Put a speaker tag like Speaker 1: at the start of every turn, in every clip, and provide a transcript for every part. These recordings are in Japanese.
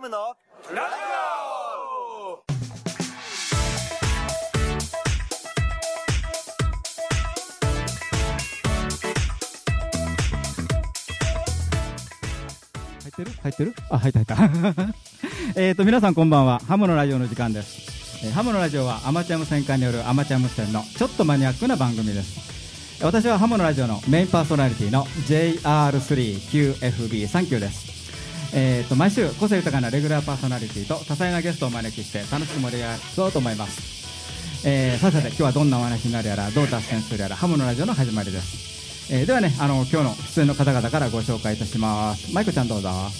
Speaker 1: ムのラジオ
Speaker 2: 入ってる？入ってる？あ、入った入った。えっと、皆さんこんばんは。ハムのラジオの時間です。えーハムのラジオはアマチュア無線化によるアマチュア無線のちょっとマニアックな番組です。私はハムのラジオのメインパーソナリティの JR3QFB39 です。えっと、毎週個性豊かなレギュラーパーソナリティと多彩なゲストをお招きして楽しく盛り上がそうと思います。えーさてさて今日はどんなお話になるやらどう脱線するやらハムのラジオの始まりです、えーではねあの今日の出演の方々からご紹介いたします。マイコちゃんどうぞ。
Speaker 3: は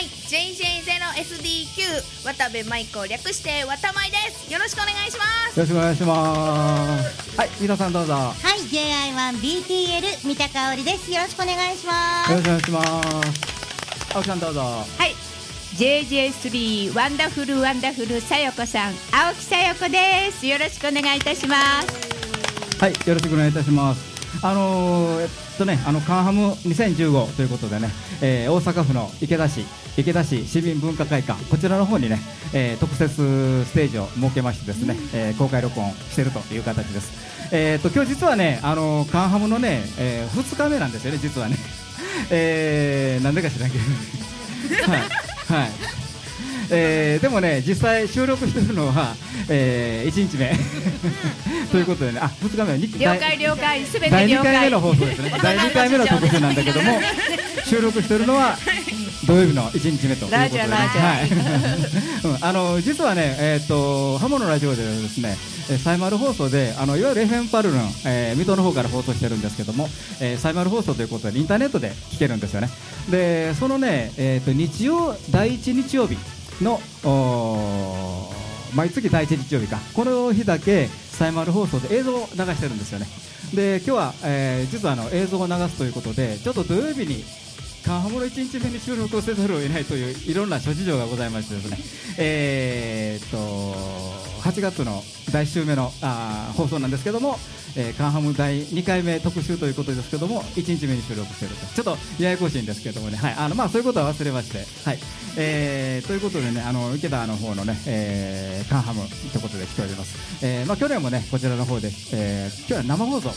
Speaker 3: い、JJ0SDQ 渡部舞子略して渡舞です。よろしくお願いします。
Speaker 2: よろしくお願いします。はい三田さんどうぞ。よ
Speaker 4: はい JI1BTL 三田香織です。よろしくお願いします。
Speaker 2: ろしくお願いします青木さんどうぞ。
Speaker 5: はい。JJ3 ワンダフルワンダフルさよこさん青木さよこです。よろしくお願いいたします。
Speaker 2: はいよろしくお願いいたします。あのー、えっとねあのカンハム2015ということでね、えー大阪府の池田市池田市市民文化会館こちらの方にね、えー特設ステージを設けましてですね、えー公開録音しているという形です。えーっと今日実はねあのーカンハムのね、え2日目なんですよね実はね えー、なんでか知らんけど。はい、はい。えーでもね、実際収録してるのは、え1日目。ということでね、あ2日目はに
Speaker 5: 了解了解。すべて
Speaker 2: 第2
Speaker 5: 了解
Speaker 2: 回目の放送ですね、第2回目の特集なんだけども、収録してるのは土曜日の1日目ということで、
Speaker 5: ラジオラジオ。
Speaker 2: はい。うん。あの実はね、えー、とハモのラジオではですね、えーサイマル放送で、あのいわゆる FM パルルン、えー水戸の方から放送してるんですけども、えーサイマル放送ということで、インターネットで聞けるんですよね。でそのね、えー、と日曜第1日曜日の毎月第1日曜日か。この日だけサイマル放送で映像を流してるんですよね。で今日は、えー実はあの映像を流すということでちょっと土曜日にカンハムの1日目に収録をせざるを得ないといういろんな諸事情がございましてですね。えーっと8月の第1週目のあ放送なんですけども、えーカンハム第2回目特集ということですけども1日目に収録していると。ちょっとややこしいんですけどもね、はい。あのまあ、そういうことは忘れまして、はい。えーということでねあの池田の方のね、えーカンハムということで来ております、えーまあ、去年もねこちらの方で、えー今日は生放送さ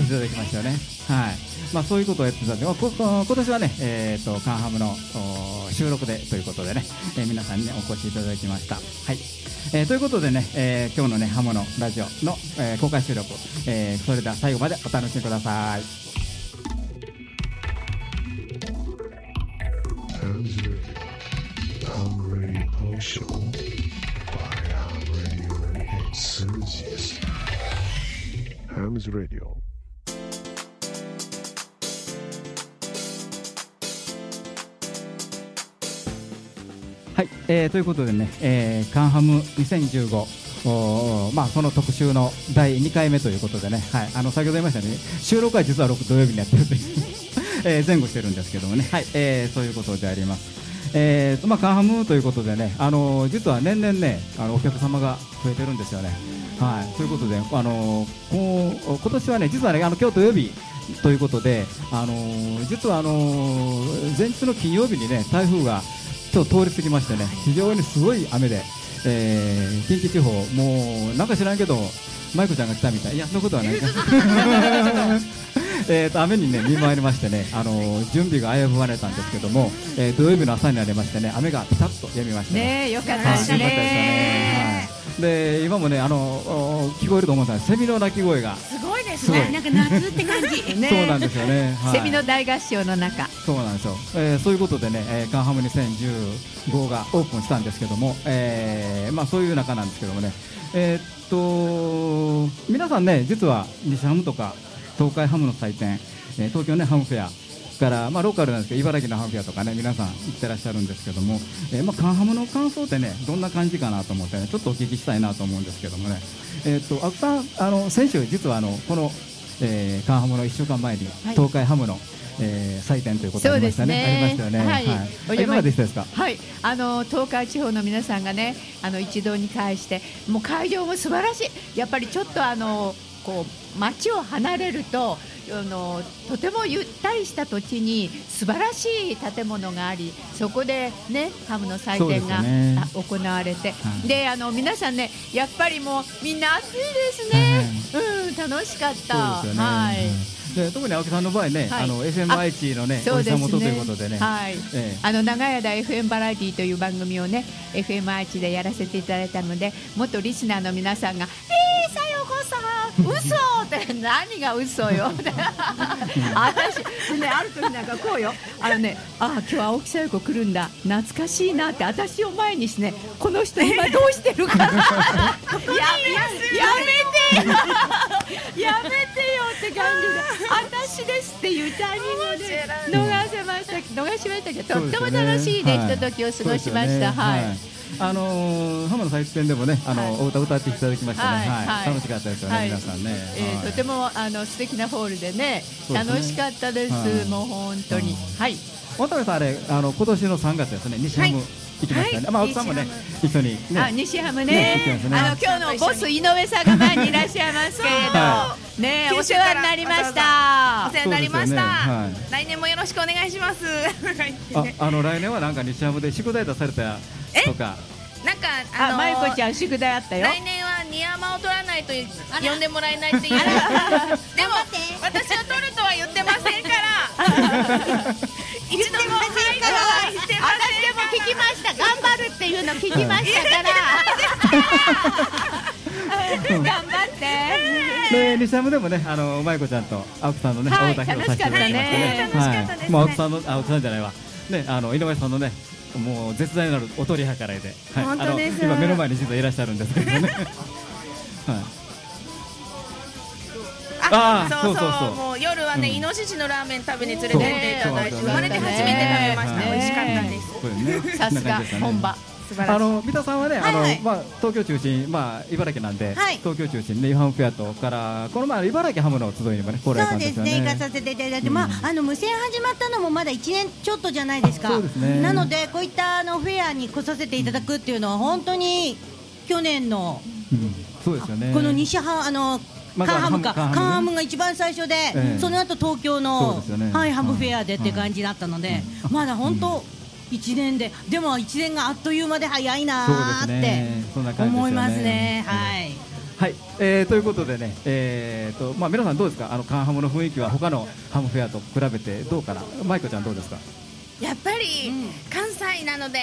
Speaker 2: せていただきましたよね、はい。まあ、そういうことをやってたんで、まあ、今年はね、えー、とカンハムの収録でということでね、えー皆さんに、ね、お越しいただきました。はい。えーということでね、えー今日のねハモのラジオの、えー公開収録、えーそれでは最後までお楽しみください。
Speaker 6: Ham's Radio.
Speaker 2: えーということでね、えーカンハム2015おーまあ、その特集の第2回目ということでね、はい、あの先ほど言いましたように収録は実は6土曜日にやってるという、えー前後してるんですけどもね、はいえーそういうことであります。えーとまあ、カンハムということでね、あのー実は年々ねあのお客様が増えてるんですよね。はい、ということで、あのーこう今年はね実はねあの今日土曜日ということで、あのー実はあのー前日の金曜日にね台風がちょっと通り過ぎましてね非常にすごい雨で、えー近畿地方もうなんか知らんけどマイコちゃんが来たみたい。いやそんなことはない。か えーと雨にね見舞われましてね、あのー準備が危ぶまれたんですけども、えー土曜日の朝になりましてね雨がピタッと止みました
Speaker 5: ね。えよかったです
Speaker 2: ねで今もねあのお聞こえると思うんです。がセミの鳴き声が。
Speaker 3: すごいですね。
Speaker 4: なんか夏って感じ。
Speaker 5: ね。
Speaker 2: そうなんですよね、はい。
Speaker 5: セミの大合唱の中。
Speaker 2: そうなんですよ、えーそういうことでね、えーカンハム2015がオープンしたんですけども、えーまあ、そういう中なんですけどもね、えーっと皆さんね、実は西ハムとか東海ハムの祭典、えー東京ね、ハムフェアから、まあ、ローカルなんですけど、茨城のハムフェアとかね、皆さん行ってらっしゃるんですけども、えーまあ、カンハムの感想ってね、どんな感じかなと思ってね、ちょっとお聞きしたいなと思うんですけどもね、えーっと、青木さん、あの先週、実はあのこの、えーカンハムの1週間前に、
Speaker 5: はい
Speaker 2: 東海ハムの、えー祭典ということありましたね。
Speaker 5: ね
Speaker 2: ありましたよね。
Speaker 5: はいお
Speaker 2: い
Speaker 5: 邪魔
Speaker 2: かがでしたですか？
Speaker 5: はい、あの東海地方の皆さんがね、あの一堂に会して、もう会場も素晴らしい。やっぱりちょっとあのこう町を離れるとあのとてもゆったりした土地に素晴らしい建物がありそこでねハムの祭典が、
Speaker 2: ね。
Speaker 5: あ行われて、
Speaker 2: はい。
Speaker 5: であの皆さんねやっぱりもうみんな暑いですね、うん楽しかった。
Speaker 2: ね。
Speaker 5: はい
Speaker 2: で特に青木さんの場合ね、
Speaker 5: はい。
Speaker 2: あの FM 愛知のね、お膝元ということでね。
Speaker 5: はい。
Speaker 2: ええ。
Speaker 5: あの長い間 FM バラエティという番組をね FM 愛知でやらせていただいたので元リスナーの皆さんが「えー、さよこさん嘘って何が嘘よ」っ て私でねある時なんかこうよ。あのねあ今日青木さよこ来るんだ。懐かしいなって私を前にしてねこの人今どうしてるかな やややめてよやめてよって感じで私ですっていうタイミングで逃せました逃しましたけどとっても楽しいねひとときを過ごしました。はい。
Speaker 2: あのー、浜の祭典でもね、あの、
Speaker 5: はい
Speaker 2: お歌歌っていただきました。ね。
Speaker 5: はい。
Speaker 2: 楽しかったですよね、
Speaker 5: はい。
Speaker 2: 皆さんね。
Speaker 5: えとてもあの素敵なホールでね楽しかったです、
Speaker 2: はい。
Speaker 5: もう本当に、
Speaker 2: うん。
Speaker 5: はい。
Speaker 2: 渡部さんあれ、あの今年の3月ですね、西ハム行きましたね。
Speaker 3: はい。
Speaker 2: まあ青木さんもね、一緒にね。
Speaker 5: あ西ハムねあの今日のボス井上さんが前にいらっしゃいますけれど、
Speaker 2: は
Speaker 5: ねお世話になりまし
Speaker 3: お世
Speaker 5: た
Speaker 3: 話になりました、来年もよろしくお願いします。
Speaker 2: あ、あの来年はなんか西ハムで宿題出されたとか。
Speaker 3: なんかあ
Speaker 5: あ
Speaker 3: の
Speaker 5: まゆこちゃん宿題あったよ。
Speaker 3: 来年はニヤマを取らないと呼んでもらえないっていう。でも私は取るとは言ってませんから 一度もはいとは言ってま
Speaker 5: 私でも聞きました。頑張るっていうの聞きましたから。頑張って。
Speaker 2: で西ハムでもね、あの舞子ちゃんと青木さんのね、
Speaker 5: はい
Speaker 2: お歌披露させていただきましたね。
Speaker 3: 楽しかったですね。
Speaker 2: もう青木さんの青木さんじゃないわ。ね、あの井上さんのね、もう絶大なるお取り計らいで、はい、
Speaker 3: 本当です。
Speaker 2: あの今目の前に実はいらっしゃるんですけどね。はい。あー
Speaker 3: そうそう。
Speaker 2: そう
Speaker 3: もう夜はね、
Speaker 2: うん。
Speaker 3: イノシシのラーメン食べに連れてっていただいて生まれて初めて食べました、
Speaker 5: ね
Speaker 3: 美味しかったです。
Speaker 5: さすが本場。
Speaker 3: 素晴らしい。
Speaker 2: あの三田さんはね、あのまあ東京中心、まあ茨城なんで、
Speaker 4: はい。
Speaker 2: 東京中心ね、ユハムフェアとからこの前茨城ハムの集いにもね
Speaker 4: そうんで
Speaker 2: ですね。
Speaker 4: ね、行かさせていただいて、
Speaker 2: うん。
Speaker 4: まあ、あの無線始まったのもまだ1年ちょっとじゃないですか。
Speaker 2: そうですね。
Speaker 4: なので、こういったあのフェアに来させていただくっていうのは、本当に去年の、
Speaker 2: うん、そうですよね。
Speaker 4: この西ハあの。カンハムか、カン
Speaker 2: ハム
Speaker 4: が一番最初で、
Speaker 2: ええ。
Speaker 4: その後東京のはい、ハム
Speaker 2: はい
Speaker 4: フェアでって感じだったので、まだ本当。一年で、でも一年があっという間で早いなって思いますね。はい。
Speaker 2: はい、えー、ということでね、えーとまあ、皆さんどうですか、あのカンハムの雰囲気は他のハムフェアと比べてどうかな、マイコちゃんどうですか？
Speaker 3: やっぱり、関西なので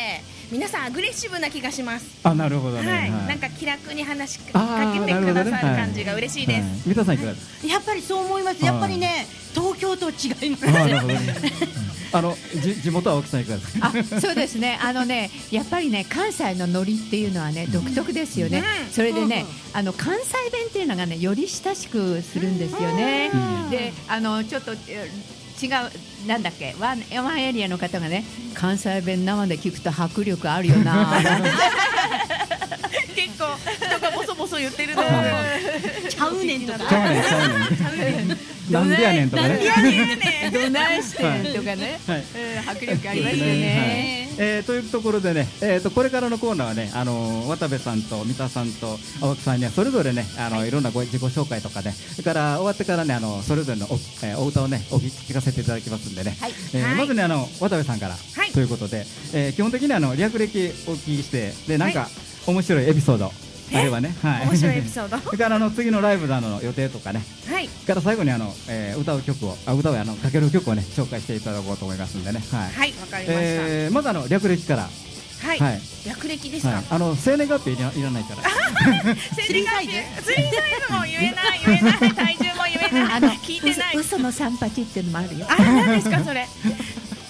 Speaker 3: 皆さんアグレッシブな気がします。
Speaker 2: あ、なるほどね。
Speaker 3: はい、なんか気楽に話しかけてくださる感じが嬉しいです、
Speaker 2: はい。三田さんいかがですか？
Speaker 4: やっぱりそう思います。やっぱりね、東京と違います。
Speaker 2: あー、なるほどね。うん。あのじ地元は青木さんいかがですか？
Speaker 5: あそうですね、あのね、やっぱりね、関西のノリっていうのはね、独特ですよね、
Speaker 3: うん。
Speaker 5: それでね、あの関西弁っていうのがね、より親しくするんですよね。
Speaker 2: うん。
Speaker 5: で、あのちょっとえ違う、なんだっけ、ワンワンエリアの方がね、関西弁生で聞くと迫力あるよな。
Speaker 3: 結構人がボソボソ言ってるの
Speaker 4: ちゃうねんとか。
Speaker 2: ちゃうねん、ちゃうねん。なんでやねんとかね。
Speaker 5: どないしてんとかね、迫力ありますよ
Speaker 2: はい。
Speaker 5: ね。
Speaker 2: えーというところでね、えー、とこれからのコーナーはね、あのー渡部さんと三田さんと青木さんにはそれぞれね、あのい。ろんなご自己紹介とかね、それから終わってからね、あのそれぞれのお,、えーお歌をね、お聞かせていただきますんでね、
Speaker 5: はい。
Speaker 3: はい。
Speaker 2: えーまずね、あの渡部さんから、
Speaker 3: はい。
Speaker 2: ということで、えー基本的にあの略歴お聞きして、でなんか、
Speaker 3: は
Speaker 2: 面白いエピソード、あればね、はい、
Speaker 3: 面白いエピソード？
Speaker 2: それからあの次のライブなどの予定とかね、
Speaker 3: はい。
Speaker 2: から最後にあの、えー歌う曲を、あ歌うあのかける曲をね、紹介していただこうと思いますんでね、はい。
Speaker 3: はいわかりました、
Speaker 2: えーまずあの略歴から、
Speaker 3: はい、
Speaker 2: はい。
Speaker 3: 略歴ですか、
Speaker 2: はい、あの生年月日いらいらないから。
Speaker 3: 生年月日？スリーサイズも言えない言えない。体重も言えない。
Speaker 5: あの
Speaker 3: 聞いてない。
Speaker 5: 嘘の三八っていうのもあるよ。
Speaker 3: あ何ですかそれ？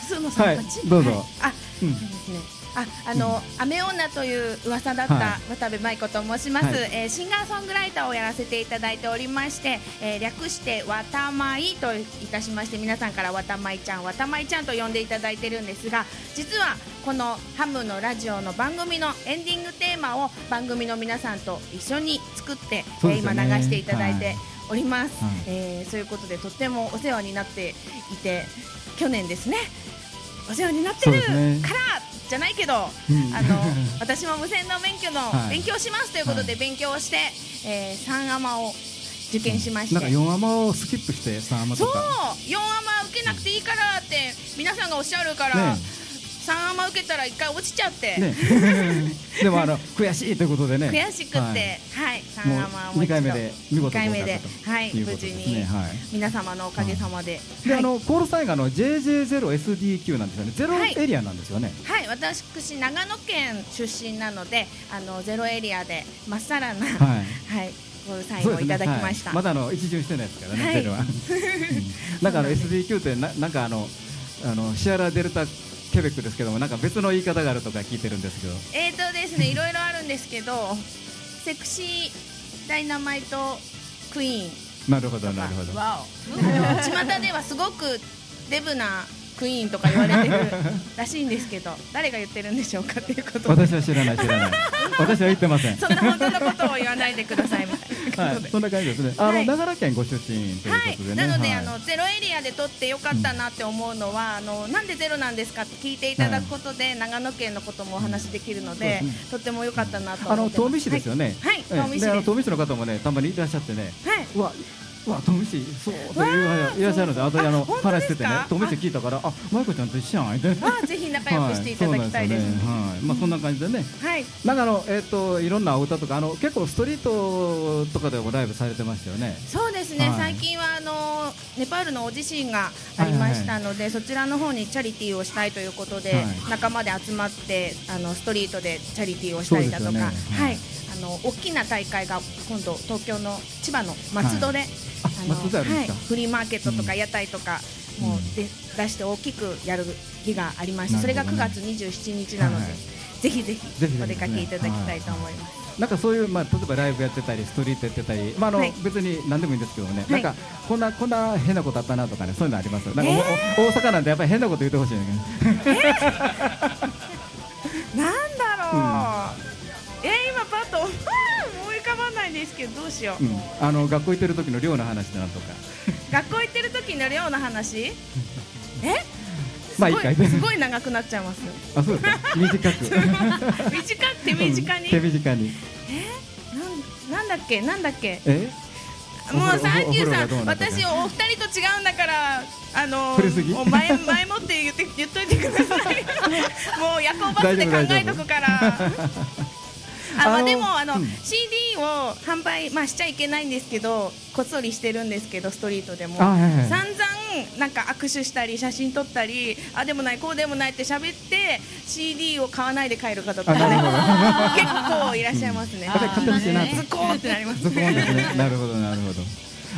Speaker 3: 嘘の三八、
Speaker 2: はいどうぞ。
Speaker 3: あ
Speaker 2: うん。
Speaker 3: そうですねあ、あの、雨女という噂だった
Speaker 2: は
Speaker 3: 渡部舞子と申します、
Speaker 2: はい。
Speaker 3: えーシンガーソングライターをやらせていただいておりまして、えー略してわたまいといたしまして皆さんからわたまいちゃんわたまいちゃんと呼んでいただいてるんですが実はこのハムのラジオの番組のエンディングテーマを番組の皆さんと一緒に作って、
Speaker 2: ね。
Speaker 3: 今流していただいて
Speaker 2: はい。
Speaker 3: おります、
Speaker 2: はい。
Speaker 3: えーそういうことでとってもお世話になっていて去年ですね。お世話になってるからじゃないけど、
Speaker 2: うん。
Speaker 3: あの私も無線の免許の
Speaker 2: はい。
Speaker 3: 勉強しますということで勉強をして、えー、三アマを受験しまして、
Speaker 2: なんか4アマをスキップして3アマ
Speaker 3: そう。
Speaker 2: とか
Speaker 3: 4アマ受けなくていいからって皆さんがおっしゃるから、
Speaker 2: ね
Speaker 3: 3アマ受けたら1回落ちちゃって、
Speaker 2: ね。でもあの悔しいということでね。
Speaker 3: 悔しくて、
Speaker 2: は
Speaker 3: はい。い3
Speaker 2: もう
Speaker 3: アマをもう。
Speaker 2: 2回目で見事
Speaker 3: 2回目で。はい。無事に。
Speaker 2: はい。
Speaker 3: 皆様のおかげさまで、はい。
Speaker 2: であのコールサインがあの JJ0SDQ なんですよね。ゼロ
Speaker 3: はい
Speaker 2: エリアなんですよね。
Speaker 3: はい、私長野県出身なのであのゼロエリアでまっさらな、
Speaker 2: はい。
Speaker 3: はい、ゴールサインをいただきました。
Speaker 2: はいまだあの一巡してないですからね、
Speaker 3: はい。
Speaker 2: ゼロは。うん。なんかあの SDQ ってななんかあのあのシアラデルタケベックですけどもなんか別の言い方があるとか聞いてるんですけど。
Speaker 3: えーとですね、いろいろあるんですけど、セクシーダイナマイトクイーン、
Speaker 2: なるほどなるほど。
Speaker 5: わ
Speaker 3: あの巷ではすごくデブなクイーンとか言われてるらしいんですけど、誰が言ってるんでしょうかということで、
Speaker 2: 私は知らない知らない。私は言ってません。
Speaker 3: そんな本当のことを言わないでくださいみたいな。
Speaker 2: はい、そんな感じですね。あの、
Speaker 3: はい
Speaker 2: 長野県ご出身という
Speaker 3: はい
Speaker 2: ことで、ね。
Speaker 3: なので、
Speaker 2: はい
Speaker 3: あのゼロエリアで撮ってよかったなって思うのは、あのなんでゼロなんですかって聞いていただくことで、長野県のこともお話しできるので、とっても良かったなと
Speaker 2: あ
Speaker 3: 思ってます
Speaker 2: の東美市ですよね。
Speaker 3: はい、東美市
Speaker 2: 東美市の方もねたまにいらっしゃってね。
Speaker 3: はい。
Speaker 2: うわ。うわ、東美市、そう、といういらっしゃるので、あと、あの、話しててね、東美市聞いたから、あ、マイコちゃんと一緒やん、って。
Speaker 3: まあぜひ仲良くしていただきたいです。
Speaker 2: はい、まあ、そんな感じでね。
Speaker 3: はい。
Speaker 2: なんかあの、えっ、と、いろんなお歌とか、あの、結構ストリートとかでもライブされてましたよね。
Speaker 3: そうですね、
Speaker 2: はい。
Speaker 3: 最近はあのネパールの大地震がありましたので、そちらの方にチャリティーをしたいということで、
Speaker 2: はい。
Speaker 3: 仲間で集まってあのストリートでチャリティーをしたりだとか、
Speaker 2: はい
Speaker 3: の大きな大会が今度東京の千葉の松戸で、
Speaker 2: あ
Speaker 3: の
Speaker 2: 松戸であるんですか？
Speaker 3: はい、フリーマーケットとか屋台とか、もうで出して大きくやる日がありまして、それが9
Speaker 2: なるほ
Speaker 3: 月27日なので、
Speaker 2: はい
Speaker 3: ぜひぜひお出かけいただきたいと思います。
Speaker 2: なんかそういう、まあ、例えばライブやってたり、ストリートやってたり、まあ、あの、
Speaker 3: はい。
Speaker 2: 別に何でもいいんですけどね、
Speaker 3: はい。
Speaker 2: なんか、こんな、こんな変なことあったなとかね、そういうのあります？なんか、
Speaker 3: え
Speaker 2: おお大阪なんで、やっぱり変なこと言ってほしいね。
Speaker 3: なんですけどどうしよう、
Speaker 2: うん、あの、学校行ってる時の寮の話なんとか。
Speaker 3: 学校行ってる時の寮の話？え？
Speaker 2: まあいいかい
Speaker 3: すごいすごい長くなっちゃいます。
Speaker 2: あ、そうですか。短く。
Speaker 3: 短くて身近に、
Speaker 2: うん。手短に。
Speaker 3: なんなんだっけ？なんだっけ？
Speaker 2: え？お
Speaker 3: もうサンキューさん私お二人と違うんだからあの前前もって言って言っといてください。もう夜行バスで考えとくからあまあでもあの、
Speaker 2: うん。
Speaker 3: CD を販売まあしちゃいけないんですけどこっそりしてるんですけどストリートでも。
Speaker 2: あ、はいはい。
Speaker 3: 散々なんか握手したり写真撮ったりあでもないこうでもないって喋って CD を買わないで帰る方とかね
Speaker 2: あ
Speaker 3: 結構いらっしゃいますね。ズコーってなります
Speaker 2: ズコーンですね。なるほど、なるほど。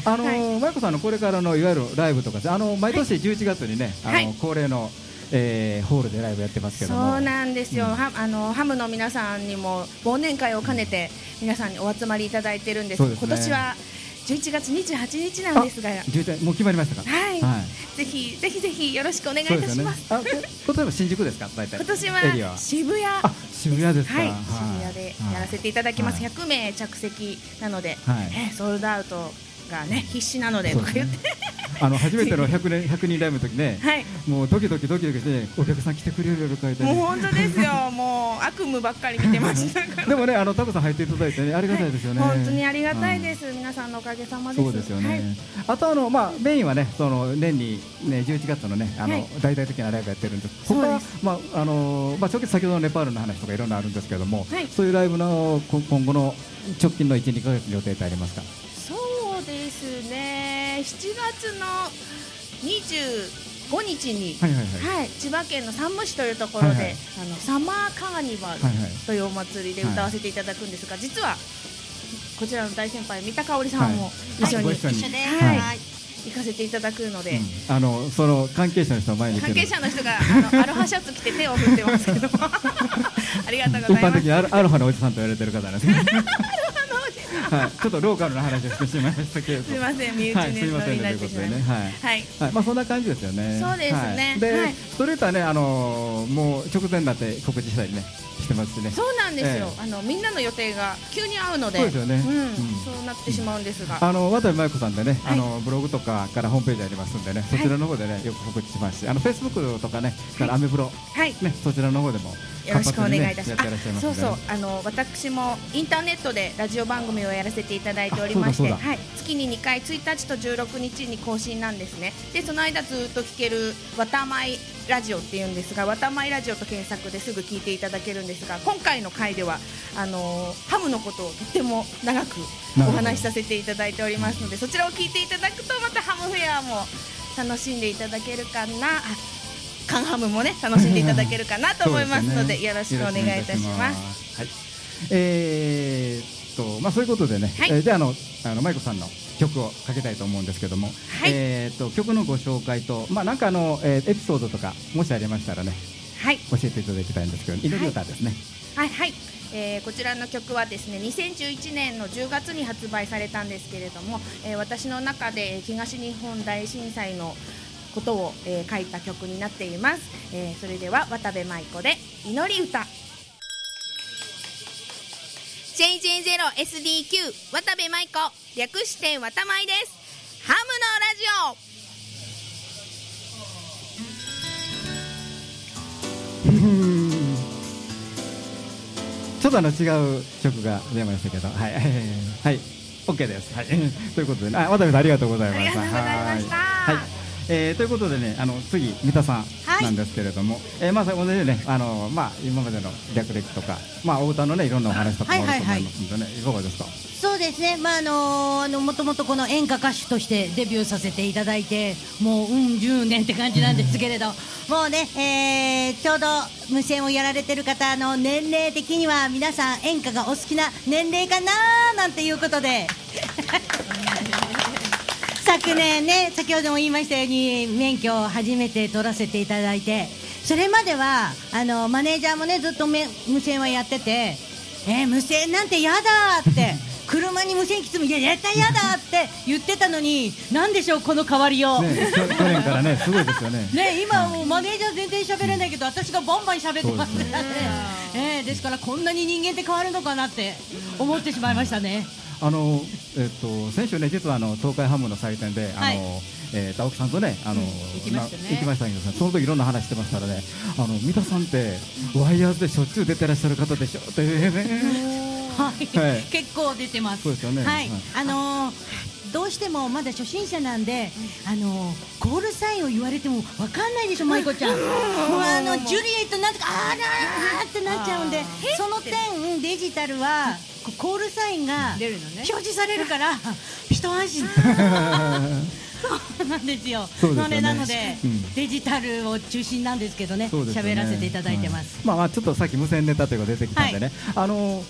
Speaker 2: あのー、マイコさんのこれからのいわゆるライブとかで、あの毎年11月にね、あ
Speaker 3: はい。
Speaker 2: の恒例の、えーホールでライブやってますけども。
Speaker 3: そうなんですよ、はあのハムの皆さんにも忘年会を兼ねて皆さんにお集まりいただいてるんです。
Speaker 2: ですね。
Speaker 3: 今年は11月28日なんですが。は
Speaker 2: 11もう決まりましたか？
Speaker 3: い、
Speaker 2: はい。
Speaker 3: ぜひぜひぜひよろしくお願いいたします。
Speaker 2: あ、こ例えば新宿ですか、大体。
Speaker 3: 今年は渋谷。
Speaker 2: あ、渋谷ですか。
Speaker 3: はい、渋谷でやらせていただきます、
Speaker 2: はい。
Speaker 3: 100名着席なので、
Speaker 2: はい。
Speaker 3: えーソールドアウトがね必死なのでとか言って、
Speaker 2: あの初めての100年100人ライブの時ね、
Speaker 3: はい
Speaker 2: もうドキドキドキドキしてお客さん来てくれるかいて、
Speaker 3: もう
Speaker 2: ね、
Speaker 3: 本当ですよ、もう悪夢ばっかり見てましたから。
Speaker 2: でもねあのタコさん入っていただいてねありがたいですよね。
Speaker 3: 本当にありがたい
Speaker 2: す。
Speaker 3: です、皆さんのおかげさまです。
Speaker 2: そうですよね。
Speaker 3: はい
Speaker 2: あとあのまあメインはねその年にね11月のねあの、
Speaker 3: はい
Speaker 2: 大々的なライブやってるんです。他はまああのまあ直接先ほどのネパールの話とかいろんなあるんですけども、
Speaker 3: はい
Speaker 2: そういうライブのこ今後の直近の1、2ヶ月の予定ってありますか？
Speaker 3: そうですね、7月の25日に、
Speaker 2: はいはいはい。
Speaker 3: はい、千葉県の山武市というところで、
Speaker 2: はいはい。
Speaker 3: あのサマーカーニバル
Speaker 2: はいはい。
Speaker 3: というお祭りで歌わせていただくんですが、実はこちらの大先輩三田香織さんも一緒に、
Speaker 2: ご一緒に。
Speaker 4: 一緒で
Speaker 3: はい。
Speaker 4: はい。
Speaker 3: 行かせていただくので、
Speaker 2: うん。あのその関係者の人の前に
Speaker 3: 関係者の人があの アロハシャツ着て手を振ってますけど ありがとうございます。
Speaker 2: 一般的にアロハのおじさんと言われてる方なんです けどはい、ちょっとローカルな話をしてしまいましたけれど
Speaker 3: すいません。身内
Speaker 2: はい、すいません
Speaker 3: ネタになってしまいまし、
Speaker 2: はい。
Speaker 3: たはい。
Speaker 2: はい、まあそんな感じですよね。
Speaker 3: そうですね。
Speaker 2: はい、で、
Speaker 3: はい。
Speaker 2: ストレートはね、あのーもう直前になって告知したりね、してますしね。
Speaker 3: そうなんですよ、
Speaker 2: え
Speaker 3: あのみんなの予定が急に合うので。
Speaker 2: そうですよね。
Speaker 3: そうなってしまうんですが、
Speaker 2: あの渡部麻衣子さんでね、
Speaker 3: はい。
Speaker 2: あのブログとかからホームページありますんでね、そちらの方でね、よく告知しますし、あのフェイスブックとかね、からアメブロ。
Speaker 3: はい。
Speaker 2: ね、そちらの方でも、
Speaker 3: よろしくお願いいたし
Speaker 2: ます。ね。
Speaker 3: そうそう。あの私もインターネットでラジオ番組をやらせていただいておりましてはい。月に2回1日と16日に更新なんですね。でその間ずっと聞けるわたまいラジオっていうんですがわたまいラジオと検索ですぐ聞いていただけるんですが今回の回ではあのハムのことをとっても長くお話しさせていただいておりますのでそちらを聞いていただくとまたハムフェアも楽しんでいただけるかな。あカンハムもね楽しんでいただけるかなと思いますのでよろしくお願いいたします。
Speaker 2: す。はい。えーっとまあそういうことでね、
Speaker 3: はい
Speaker 2: えーであのあのマイコさんの曲をかけたいと思うんですけども、
Speaker 3: はい
Speaker 2: えーっと曲のご紹介とまあなんかあの、えーエピソードとかもしありましたらね
Speaker 3: はい
Speaker 2: 教えていただきたいんですけど、祈り歌ですね？
Speaker 3: はいはい、えーこちらの曲はですね2011年の10月に発売されたんですけれども、えー私の中で東日本大震災のことを、えー書いた曲になっています、えーそれでは渡部舞子で祈り歌。JJ0SDQ 渡部舞子。略して渡舞です。ハムのラジオ。
Speaker 2: ちょっとあの違う曲が出ましたけど、はい、はい、OK です。はい、ということで、ね、あ、渡部さんありがとうございました。
Speaker 3: ありがとうございました。
Speaker 2: はい。はいえーということでね、あの次三田さん
Speaker 4: はい
Speaker 2: なんですけれども、えーまあ同じでね、あのまあ今までの略歴とか、まあお歌のねいろんなお話とかもあると思いますんでね、いかがですか？
Speaker 4: そうですね、まああのあのもともとこの演歌歌手としてデビューさせていただいて、もううん10年って感じなんですけれど、もうね、えーちょうど無線をやられてる方の年齢的には皆さん演歌がお好きな年齢かなーなんていうことで。昨年ね、先ほども言いましたように免許を初めて取らせていただいて、それまではあのマネージャーもねずっとめ無線はやってて、えー無線なんてやだって。車に無線機積むいや絶対やだって言ってたのになんでしょうこの変わりよう、
Speaker 2: ね、去去年からねすごいですよね。
Speaker 4: ね、今もうマネージャー全然喋れないけど、私がバンバン喋ってます
Speaker 2: そうです
Speaker 4: ね。えーですからこんなに人間って変わるのかなって思ってしまいましたね。
Speaker 2: あのえっと先週ね実はあの東海ハムの祭典であの、
Speaker 4: はい。
Speaker 2: えーと青木さんとねあの、
Speaker 4: 行きましたね。
Speaker 2: な行きましたけどその時いろんな話してましたらねあの三田さんってワイヤーズでしょっちゅう出てらっしゃる方でしょってね。
Speaker 4: はい、
Speaker 2: はい。
Speaker 4: 結構出てます。
Speaker 2: そうですよね。
Speaker 4: はい、
Speaker 2: はい。
Speaker 4: あのーどうしてもまだ初心者なんで、あのーコールサインを言われてもわかんないでしょ、舞子ちゃん。もうあのジュリエットなんとかあらーってなっちゃうんで、その点デジタルはこコールサインが
Speaker 5: 出るのね。
Speaker 4: 表示されるから一安心。そうなんですよ。
Speaker 2: そうですよね。
Speaker 4: それなので、
Speaker 2: うん。
Speaker 4: デジタルを中心なんですけどね、
Speaker 2: そうですよね。
Speaker 4: 喋らせていただいてます。
Speaker 2: はいまあまあちょっとさっき無線ネタというか出てきたんでね、あの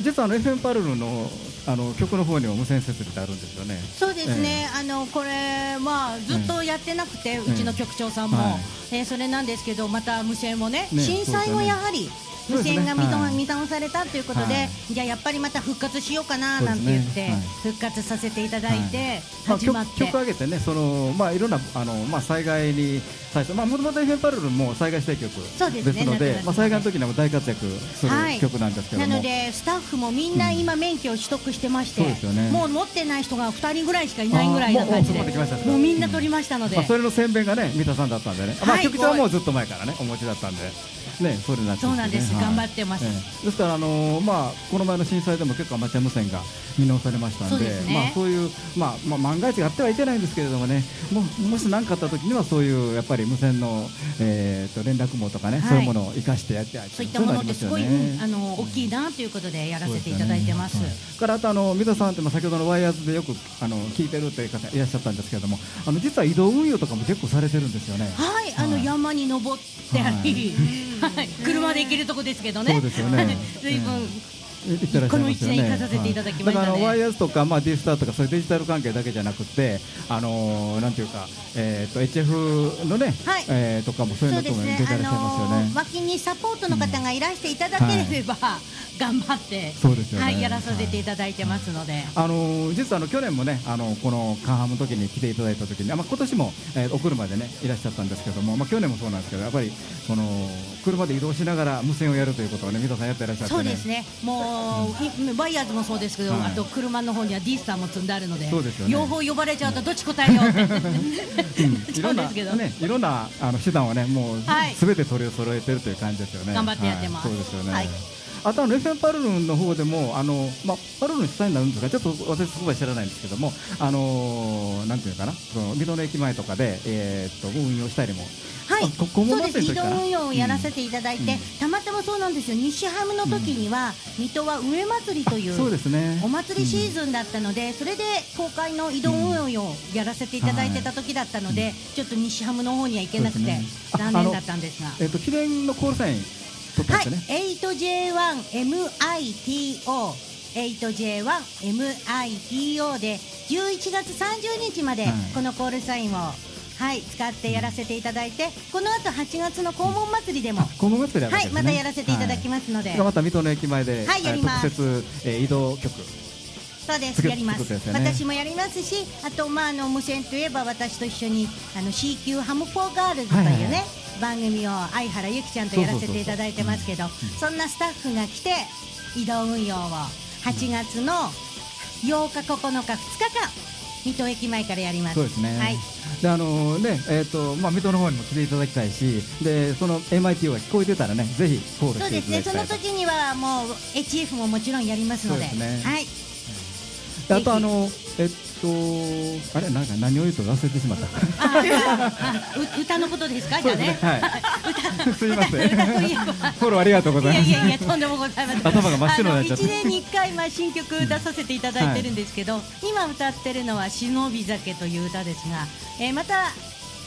Speaker 2: 実はあの FM パルルのあの曲の方にも無線設備ってあるんですよね。
Speaker 4: そうですね、あのこれ、まあ、ずっとやってなくて、うちの局長さんも、
Speaker 2: はい。
Speaker 4: えーそれなんですけど、また無線もね、
Speaker 2: ね。
Speaker 4: 震災もやはり、無線が見直されたということで、
Speaker 2: はい。
Speaker 4: じゃあやっぱりまた復活しようかななんて言って、復活させていただいて、
Speaker 2: まあ、
Speaker 4: 始まって、
Speaker 2: 曲曲上げてね、そのまあいろんなあのまあ災害に最初まあもともと FM パルルも災害指定曲
Speaker 4: ですね
Speaker 2: ので
Speaker 4: ま
Speaker 2: あ災害の時にはもう大活躍する
Speaker 4: はい。
Speaker 2: 曲なんですけども、
Speaker 4: なので、スタッフもみんな今、免許を取得してまして、
Speaker 2: そうですよね。
Speaker 4: もう持ってない人が2人ぐらいしかいないぐらいな感じで、
Speaker 2: もう
Speaker 4: みんな取りましたので。
Speaker 2: まあそれの宣伝がね三田さんだったんでね、まあ
Speaker 4: はい。
Speaker 2: 局長はもうずっと前からねお持ちだったんで。ね、それになって
Speaker 4: そうなんです。
Speaker 2: はい。
Speaker 4: 頑張ってます。
Speaker 2: ええ。ですから、あのーまあ、この前の震災でも結構アマチュア無線が見直されましたんで
Speaker 4: そうですね。
Speaker 2: まあ、そういう、まあまあ、万が一あってはいけないんですけれどもねももし何かあった時にはそういうやっぱり無線の、えー、と連絡網とかね、
Speaker 4: はい。
Speaker 2: そういうものを生かしてやって
Speaker 4: そういったものってすごい、
Speaker 2: そう
Speaker 4: んあの大きいなということでやらせていただいてます。
Speaker 2: すよね。はい。からあとあの三田さんってまあ先ほどのワイヤーズでよくあの聞いてるという方いらっしゃったんですけれどもあの実は移動運輸とかも結構されてるんですよね。
Speaker 4: はい、あの
Speaker 2: はい。
Speaker 4: 山に登ってあり、はい、車で行けるとこですけどね。
Speaker 2: そうですよね
Speaker 4: 随分、この一年行かさせていただきましたね
Speaker 2: はいだからあのワイヤーズとか、まあ、D スターとかそういうデジタル関係だけじゃなくて、あのーなんていうか、えー、と HF のね、
Speaker 4: はい
Speaker 2: えーとかもそういうのとも出てらっしゃいますよね。
Speaker 4: あの脇にサポートの方がいらしていただければ、頑張って
Speaker 2: そうですよね
Speaker 4: はいやらさせていただいてますので、
Speaker 2: あのー実はあの去年もねあのこのカンハムの時に来ていただいた時に、あまあ、今年も、えーお車でねいらっしゃったんですけども、まあ、去年もそうなんですけどやっぱりこの車で移動しながら無線をやるということをね皆さんやってらっしゃってね
Speaker 4: そうですねもう、いワイヤーズもそうですけど、
Speaker 2: はい。
Speaker 4: あと車の方には D スターも積んであるので
Speaker 2: そうですよね。
Speaker 4: 両方呼ばれちゃうとどっち答えようって、
Speaker 2: い
Speaker 4: そ
Speaker 2: ろ
Speaker 4: んですけど、
Speaker 2: ねいろんなあの手段をねもう
Speaker 4: はい。
Speaker 2: すべて取り揃えてるという感じですよね。
Speaker 4: 頑張ってやってます。
Speaker 2: はい。そうですよね。
Speaker 4: はい
Speaker 2: あとあの FM パルルンの方でもあのまあパルルン主催になるんですがちょっと私そこは知らないんですけどもあのなんていうのかなその水戸の駅前とかでえーっと運用したりも。
Speaker 4: はい。
Speaker 2: あここも
Speaker 4: そうです。移動運用をやらせていただいて、
Speaker 2: うん。
Speaker 4: たまたまそうなんですよ。西ハムの時には、水戸は上祭りという
Speaker 2: そうですね。
Speaker 4: お祭りシーズンだったので、それで公開の移動運用をやらせていただいてた時だったので、ちょっっと西ハムの方には行けなくて、
Speaker 2: ね。あ
Speaker 4: 残念だったんですが。
Speaker 2: えっと記念のコールサイン取ったん
Speaker 4: はい
Speaker 2: ですよね。、
Speaker 4: 8J1MITO、8J1MITO で11月30日まで
Speaker 2: はい。
Speaker 4: このコールサインを、はい、使ってやらせていただいて、この後8月の黄門祭りでも、
Speaker 2: 今後祭りあるわ
Speaker 4: はい、またやらせていただきますので、
Speaker 2: はい。また水戸の駅前で、
Speaker 4: はいやります。
Speaker 2: えー特設、えー移動局。
Speaker 4: そうです、やります。
Speaker 2: ね。
Speaker 4: 私もやりますし、あと、まあ、あの無線といえば私と一緒にあの CQ ハムフォーガールズというね、
Speaker 2: はいはいはい
Speaker 4: 番組を相原由紀ちゃんとやらせていただいてますけど、そん。なスタッフが来て移動運用を8月の8日、9日、2日間水戸駅前からやります。
Speaker 2: そうですね。
Speaker 4: はい。
Speaker 2: であのねえっ、とまあ水戸の方にも来ていただきたいし、でその MITO が聞こえてたらねぜひコールしてい
Speaker 4: そうですね、そ
Speaker 2: ただきたいと。
Speaker 4: の時にはもう HF ももちろんやりますので、
Speaker 2: そうですね。
Speaker 4: はい、
Speaker 2: であとあのえっとあれなんか何を言うと忘れてしまった。
Speaker 4: 歌のことですか、じゃあね。
Speaker 2: はい。すいません。フォローありがとうございます。
Speaker 4: いやいやとんでもございません。
Speaker 2: 頭が真っ白になっちゃった
Speaker 4: あの一年に一回、まあ、新曲出させていただいてるんですけど、今歌ってるのは忍び酒という歌ですが、えーまた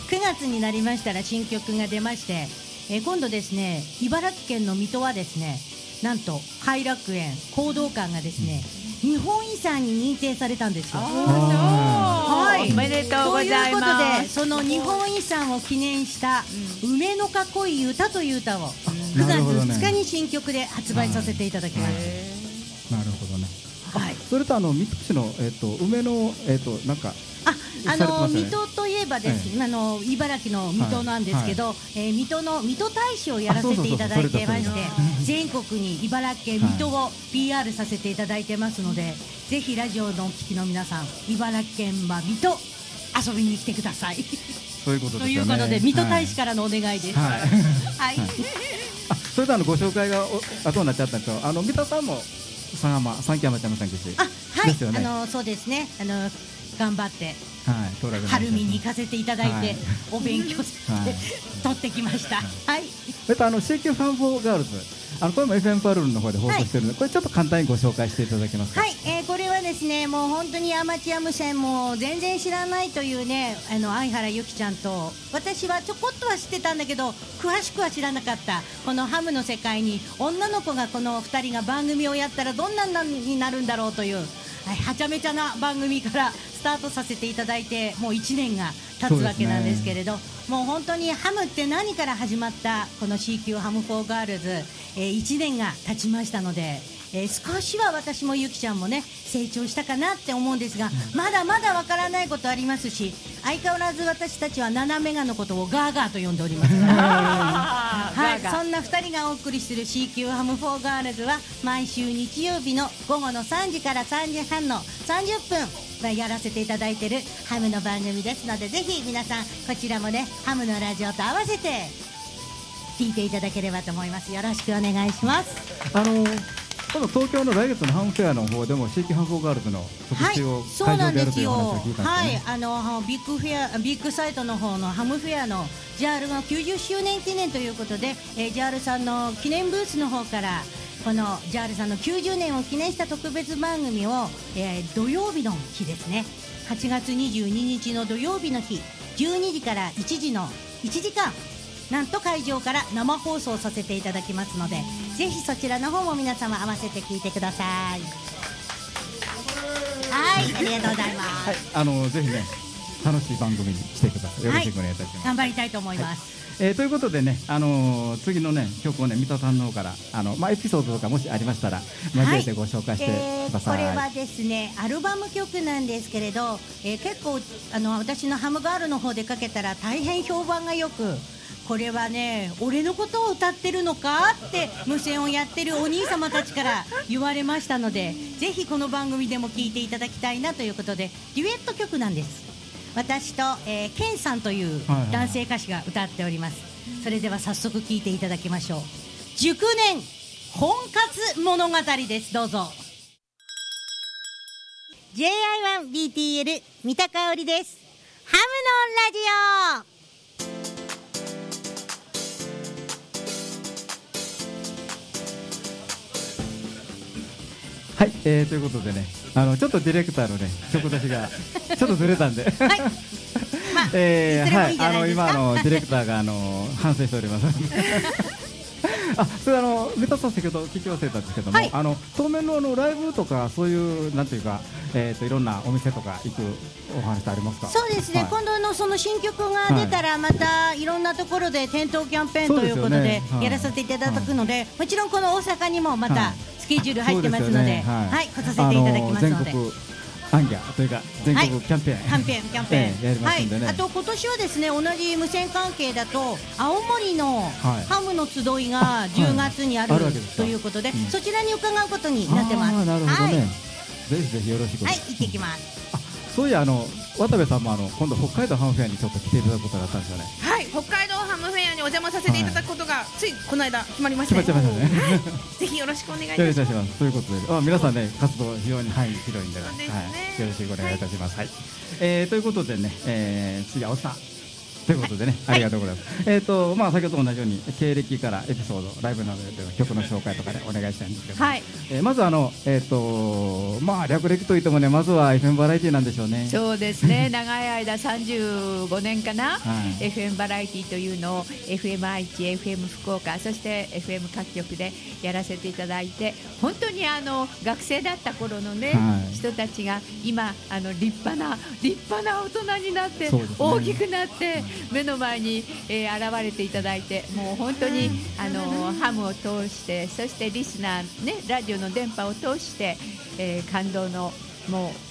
Speaker 4: 9月になりましたら新曲が出まして、えー今度ですね、茨城県の水戸はですね、なんと偕楽園行動館がですね、日本遺産に認定されたんですよ。はい。
Speaker 5: おめでとうござい
Speaker 4: ということ
Speaker 5: ま。
Speaker 4: ですその日本遺産を記念した「梅の囲い歌」という歌を9月
Speaker 2: なるほどね。
Speaker 4: 2日に新曲で発売させていただきます。
Speaker 2: なるほどね。
Speaker 4: はい、
Speaker 2: それとあの水戸市のえっ、と梅のえっ、となんか
Speaker 4: ああの
Speaker 2: ね
Speaker 4: 水戸といえばです、あの茨城の水戸なんですけど、えー水戸の水戸大使をやらせていただいてまして全国に茨城県水戸を PR させていただいてますので、ぜひラジオのお聞きの皆さん茨城県は水戸遊びに来てください。
Speaker 2: そういうことです
Speaker 4: と。いうことで水戸大使
Speaker 2: はい
Speaker 4: からのお願いです。
Speaker 2: はい
Speaker 4: はい
Speaker 2: あそれとあのご紹介がお後になっちゃったんですけど、あの三田さんも三山三木山ちゃんのさんです
Speaker 4: あ、はい、
Speaker 2: ね
Speaker 4: あのそうですね。あの頑張って
Speaker 2: はい、トラグ
Speaker 4: 春見に行かせていただいて、
Speaker 2: はい
Speaker 4: お勉強させて、
Speaker 2: はい
Speaker 4: 取ってきました。はい。
Speaker 2: えっとあの CQ ファンフォーガールズ、あのこれも FM パルルンの方で放送してるので、これちょっと簡単にご紹介していただけますか。
Speaker 4: はい、えーこれはですね、もう本当にアマチュア無線も全然知らないというね、あの相原由紀ちゃんと、私はちょこっとは知ってたんだけど、詳しくは知らなかった、このハムの世界に、女の子がこの2人が番組をやったらどんなになるんだろうという、はい、はちゃめちゃな番組からスタートさせていただいて、もう1年が経つわけなんですけれど、もう本当にハムって何から始まったこの CQ ハムフォーガールズ、えー1年が経ちましたので、えー少しは私もゆきちゃんもね成長したかなって思うんですが、まだまだわからないことありますし相変わらず私たちは7メガのことをガーガーと呼んでおります はい、そんな2人がお送りする CQ ハムフォーガールズは毎週日曜日の午後の3時から3時半の30分まあやらせていただいているハムの番組ですのでぜひ皆さんこちらもねハムのラジオと合わせて聞いていただければと思います。よろしくお願いします。
Speaker 2: あの今度東京の来月のハムフェアの方でも CQ ham for girls の特
Speaker 4: はい
Speaker 2: 集を、会。場でやるという話を聞いたんです
Speaker 4: はいあのビッグフェアビッグサイトの方のハムフェアの JAL が90周年記念ということで、えー、JAL さんの記念ブースの方からこの JAL さんの90年を記念した特別番組を、えー土曜日の日ですね。8月22日の土曜日の日12時から1時の1時間なんと会場から生放送させていただきますのでぜひそちらの方も皆様合わせて聞いてください。はいありがとうございます。
Speaker 2: はい、あのぜひね、楽しい番組にしてください。よろしくお願いいたします、
Speaker 4: 頑張りたいと思います。
Speaker 2: えーということでね、あのー次のね曲をね三田さんの方からあのまあエピソードとかもしありましたら交えてご紹介して
Speaker 4: えー
Speaker 2: ください。
Speaker 4: これはですねアルバム曲なんですけれど、えー結構あの私のハムガールの方でかけたら大変評判がよくこれはね俺のことを歌ってるのかって無線をやってるお兄様たちから言われましたのでぜひこの番組でも聴いていただきたいなということでデュエット曲なんです。私と、えーケンさんという男性歌手が歌っております、それでは早速聴いていただきましょう。熟年婚活物語です。どうぞ。JI1BTL 三田香織です。ハムのラジ
Speaker 2: はい、えーということでね、あのちょっとディレクターのね曲出しがちょっとずれたんで、
Speaker 4: オはい。まあ、
Speaker 2: えーはい。あの今あのディレクターがあの反省しております。あ、それあのメタさん先ほど聞き忘れたんですけども、
Speaker 4: はい。
Speaker 2: あの当面のあのライブとかそういうなんていうか、えっ、といろんなお店とか行くお話ありますか？
Speaker 4: そうですね、
Speaker 2: はい。
Speaker 4: 今度のその新曲が出たら、またいろんなところで店頭キャンペーンということでやらせていただくので、もちろんこの大阪にもまた
Speaker 2: はい
Speaker 4: スケジュール入ってますので、
Speaker 2: そうですよね。
Speaker 4: はい、来させていただきますので。
Speaker 2: あの全国アンギャというか全国キャンペーン、
Speaker 4: キャンペーン、キャンペーン、
Speaker 2: ええやりますんでね。
Speaker 4: はい、あと今年はですね、同じ無線関係だと、青森の
Speaker 2: はい。
Speaker 4: ハムの集いが10月にある、
Speaker 2: あるわけですか。
Speaker 4: ということで、
Speaker 2: うん。
Speaker 4: そちらに伺うことになってます。
Speaker 2: なるほどね、
Speaker 4: はい、
Speaker 2: ぜひぜひよろしくお願
Speaker 4: はいい、行ってきます。
Speaker 2: あそういやあの渡部さんもあの今度北海道ハムフェアにちょっと来ていただくことがあったんですよね。
Speaker 3: はい、北海道にお邪魔させていただくことが、ついこの間決まりまし
Speaker 2: 決
Speaker 3: た
Speaker 2: まっちゃい
Speaker 3: ぜひよろしくお願いいたします。
Speaker 2: ということであ皆さんね活動非常に範囲広いんでね。はい、よろしくお願いいたします、はい。えー、ということでね、えー、次はおっさん ということでね、ありがとうございます。えっ、と、まあ、先ほどと同じように、経歴からエピソード、ライブなどでの曲の紹介とかでお願いしたいんですけど。
Speaker 5: はい
Speaker 2: えーまず、あの、えっ、と、まあ、略歴といってもね、まずは FM バラエティなんでしょうね。
Speaker 5: そうですね 長い間35年かな、
Speaker 2: はい
Speaker 5: FM バラエティというのを FM 愛知 FM 福岡そして FM 各局でやらせていただいて本当にあの学生だった頃のね、
Speaker 2: はい
Speaker 5: 人たちが今あの立派な立派な大人になって、
Speaker 2: ね
Speaker 5: 大きくなって目の前に、えー現れていただいてもう本当にあのハムを通してそしてリスナーねラジオの電波を通して、えー感動のもうあの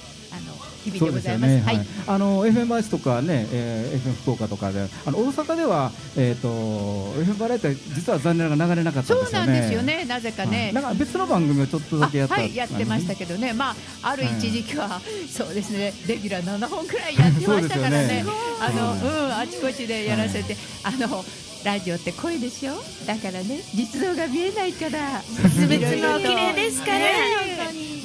Speaker 5: 日々でございます。
Speaker 2: ね、
Speaker 5: はい。
Speaker 2: はい、あの FM 愛知とかね、えー、FM 福岡とかで、あの大阪ではえっ、と FM バラエティは実は残念ながら流れなかったん
Speaker 5: そう
Speaker 2: ですよね。
Speaker 5: なんですよね、なぜかね。
Speaker 2: はい。なんか別の番組をちょっとだけやった。
Speaker 5: あはい、やってました
Speaker 2: け
Speaker 5: けどね、まあ、ある一時期は、そうですね、レギュラー7本くらいやってましたからね。
Speaker 2: ね、
Speaker 5: あの、
Speaker 2: はい。
Speaker 5: うん、あちこちでやらせて、あの、ラジオって声でしょ？だからね、実像が見えないから、
Speaker 3: 物々も綺麗ですから。
Speaker 5: ね。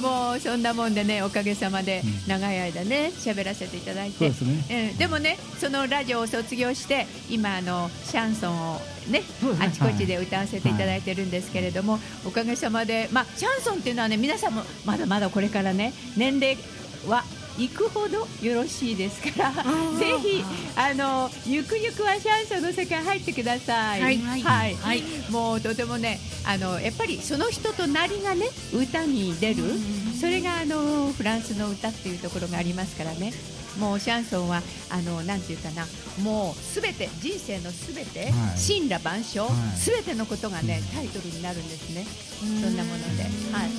Speaker 5: もうそんなもんでね、おかげさまで長い間ね、喋らせていただいて、
Speaker 2: ですね。
Speaker 5: うん。でもね、そのラジオを卒業して、今、あのシャンソンをねあちこちで歌わせていただいてるんですけれども、おかげさまで、まあ、シャンソンっていうのはね、皆さんもまだまだこれからね、年齢は行くほどよろしいですから、ぜひあのゆくゆくはシャンソンの世界入ってください。
Speaker 3: はい。
Speaker 5: はい、もうとてもね、あのやっぱりその人となりがね歌に出る、それがあのフランスの歌っていうところがありますからね。もうシャンソンはあのなんていうかな、もうすべて人生のすべて、
Speaker 2: はい。
Speaker 5: 神羅万象
Speaker 2: はい。
Speaker 5: すべ、てのことがねタイトルになるんですね。そんなもので、はい。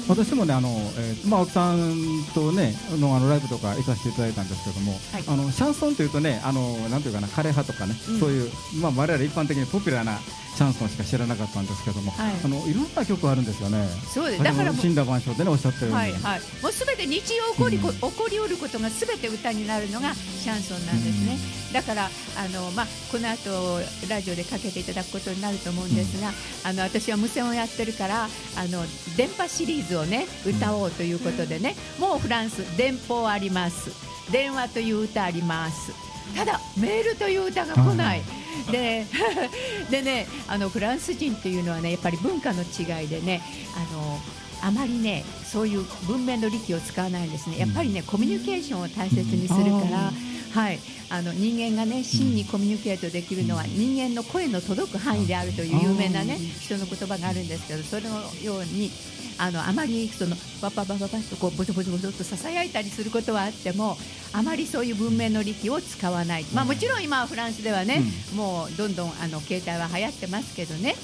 Speaker 2: 私もねあの、えーまあ奥さんとねのあのライブとか行かせていただいたんですけども、
Speaker 5: はい。
Speaker 2: あのシャンソンというとねあのなんていうかな枯葉とかね、
Speaker 5: うん。
Speaker 2: そういうまあ我々一般的にポピュラーなシャンソンしか知らなかったんですけども、
Speaker 5: はい。
Speaker 2: あのいろんな曲あるんですよね。
Speaker 5: そうです。だからもう
Speaker 2: 神羅万象でねおっしゃったように。
Speaker 5: はいはい、もうすべて日常起こりこ、起こりうることがすべて歌になるのがシャンソンなんですね、だからあの、まあ、この後ラジオでかけていただくことになると思うんですが、あの私は無線をやってるからあの電波シリーズをね歌おうということでね、もうフランス電報あります。電話という歌あります。ただメールという歌が来ない、で でねあのフランス人っていうのはねやっぱり文化の違いでねあのあまりねそういう文面の力を使わないんですね。やっぱりねコミュニケーションを大切にするから、はい、あの人間がね真にコミュニケートできるのは人間の声の届く範囲であるという有名なね人の言葉があるんですけどそれのようにあのあまりそのバババババッとこうボソボソボソっとささやいたりすることはあってもあまりそういう文明の力を使わない、まあ、もちろん今はフランスではね、もうどんどんあの携帯は流行ってますけどね、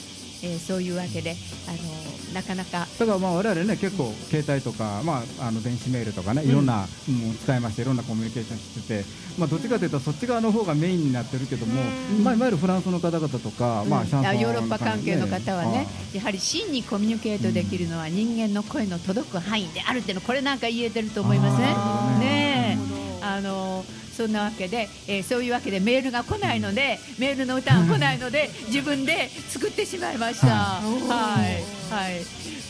Speaker 5: えーそういうわけであのなかなか。
Speaker 2: だからまあ我々ね結構携帯とか、まあ、あの電子メールとかねいろんなものを使いましていろんなコミュニケーションしてて、まあ、どっちかというとそっち側の方がメインになってるけども、まあ、いわゆるフランスの方々とか、まあ、シャンソン
Speaker 5: あヨーロッパ関係の方はね
Speaker 2: はい。
Speaker 5: やはり真にコミュニケートできるのは人間の声の届く範囲であるっていうのこれなんか言えてると思いませ
Speaker 2: あー
Speaker 5: んね。え。あのそんなわけで、えーそういうわけでメールが来ないのでメールの歌が来ないので自分で作ってしまいました。はいはい。